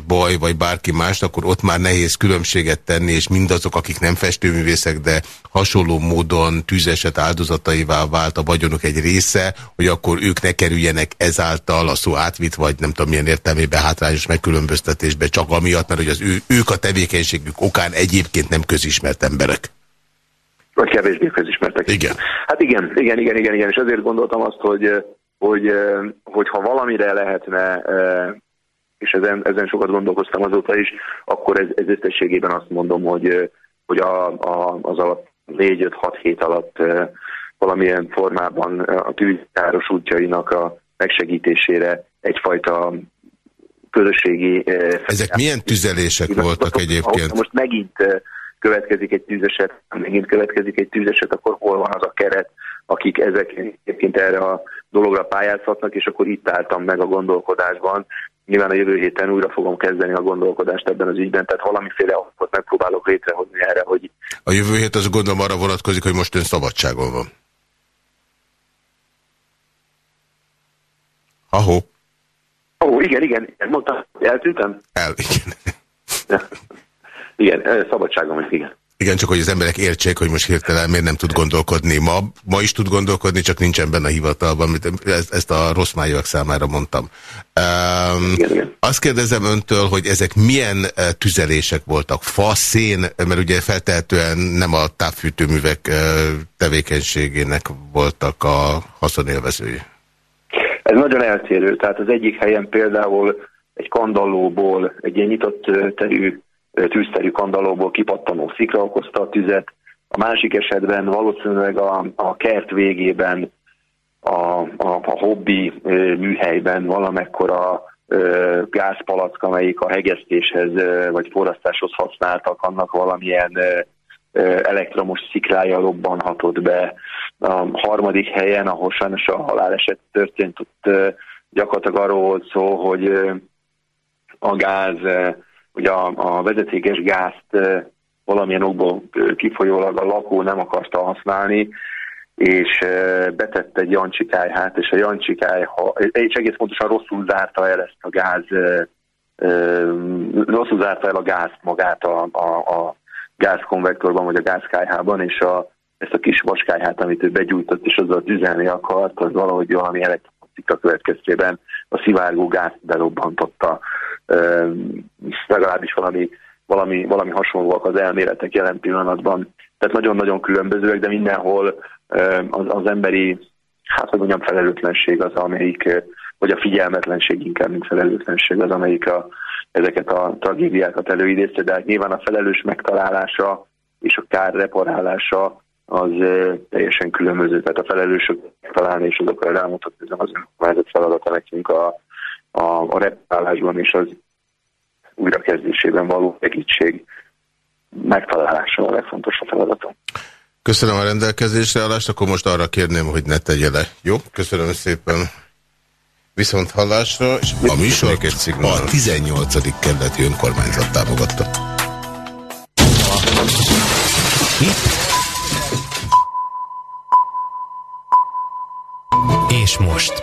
baj, vagy bárki más, akkor ott már nehéz különbséget tenni, és mindazok, akik nem festőművészek, de hasonló módon tűzeset áldozataivá vált a vagyonok egy része, hogy akkor ők ne kerüljenek ezáltal a szó átvitt, vagy nem tudom milyen értelmében hátrányos megkülönböztetésbe, csak amiatt, mert hogy az ő, ők a tevékenységük okán egyébként nem közismert emberek. Vagy kevésbé közismertek. Igen. Hát igen, igen, igen, igen, igen, és azért gondoltam azt, hogy hogy, hogy ha valamire lehetne és ezen, ezen sokat gondolkoztam azóta is, akkor ez, ez összességében azt mondom, hogy, hogy a, a, az alatt 4-5-6 hét alatt valamilyen formában a tűzkáros útjainak a megsegítésére egyfajta közösségi... Ezek milyen tüzelések voltak egyébként? Most megint következik egy tűzeset, megint következik egy tűzeset, akkor hol van az a keret, akik ezek egyébként erre a dologra pályázhatnak, és akkor itt álltam meg a gondolkodásban, Nyilván a jövő héten újra fogom kezdeni a gondolkodást ebben az ügyben, tehát valamiféle alapot megpróbálok létrehozni erre, hogy... A jövő hét az gondolom arra vonatkozik, hogy most ön szabadságon van. Ahó. Ó, igen, igen, igen, mondtam, eltűntem? El, igen. igen, szabadságon igen. Igen, csak hogy az emberek értsék, hogy most hirtelen miért nem tud gondolkodni. Ma, ma is tud gondolkodni, csak nincsen benne a hivatalban, ezt, ezt a rossz májúak számára mondtam. Um, igen, igen. Azt kérdezem öntől, hogy ezek milyen tüzelések voltak? Fa, szén, mert ugye feltehetően nem a távfűtőművek tevékenységének voltak a haszonélvezői. Ez nagyon eltérő. Tehát az egyik helyen például egy kandallóból, egy ilyen nyitott terű tűzterű kandalóból kipattanó szikra okozta a tüzet. A másik esetben valószínűleg a, a kert végében, a, a, a hobbi műhelyben valamekkora gázpalack, amelyik a hegesztéshez vagy forrasztáshoz használtak, annak valamilyen elektromos szikrája robbanhatott be. A harmadik helyen, ahol sajnos a haláleset történt, ott gyakorlatilag arról volt szó, hogy a gáz hogy a, a vezetékes gázt valamilyen okból kifolyólag a lakó nem akarta használni, és betette egy jancsikályhát, és a jancsikályha, és egész pontosan rosszul zárta el ezt a gáz, rosszul zárta el a gázt magát a, a, a gázkonvektorban, vagy a gázkályhában, és a, ezt a kis vaskályhát, amit ő begyújtott, és azzal tüzelni akart, az valahogy valami elektronika következtében a szivárgó gázt berobbantotta legalábbis valami, valami, valami hasonlóak az elméletek jelen pillanatban. Tehát nagyon-nagyon különbözőek, de mindenhol az, az emberi, hát hogy mondjam, felelőtlenség az, amelyik, vagy a figyelmetlenség inkább, mint felelőtlenség az, amelyik a, ezeket a tragédiákat előidézte, de hát nyilván a felelős megtalálása és a kár reparálása az teljesen különböző. Tehát a felelősök találni és azokra rámutatni, ez az önkormányzat feladata nekünk a, a, a reparálásban és az újrakezdésében való segítség megtalálása a legfontosabb feladatom. Köszönöm a rendelkezésre állást, akkor most arra kérném, hogy ne tegye le. Jó? Köszönöm szépen. Viszont hallásra, és a műsor a 18. kerületi önkormányzat támogatta. És most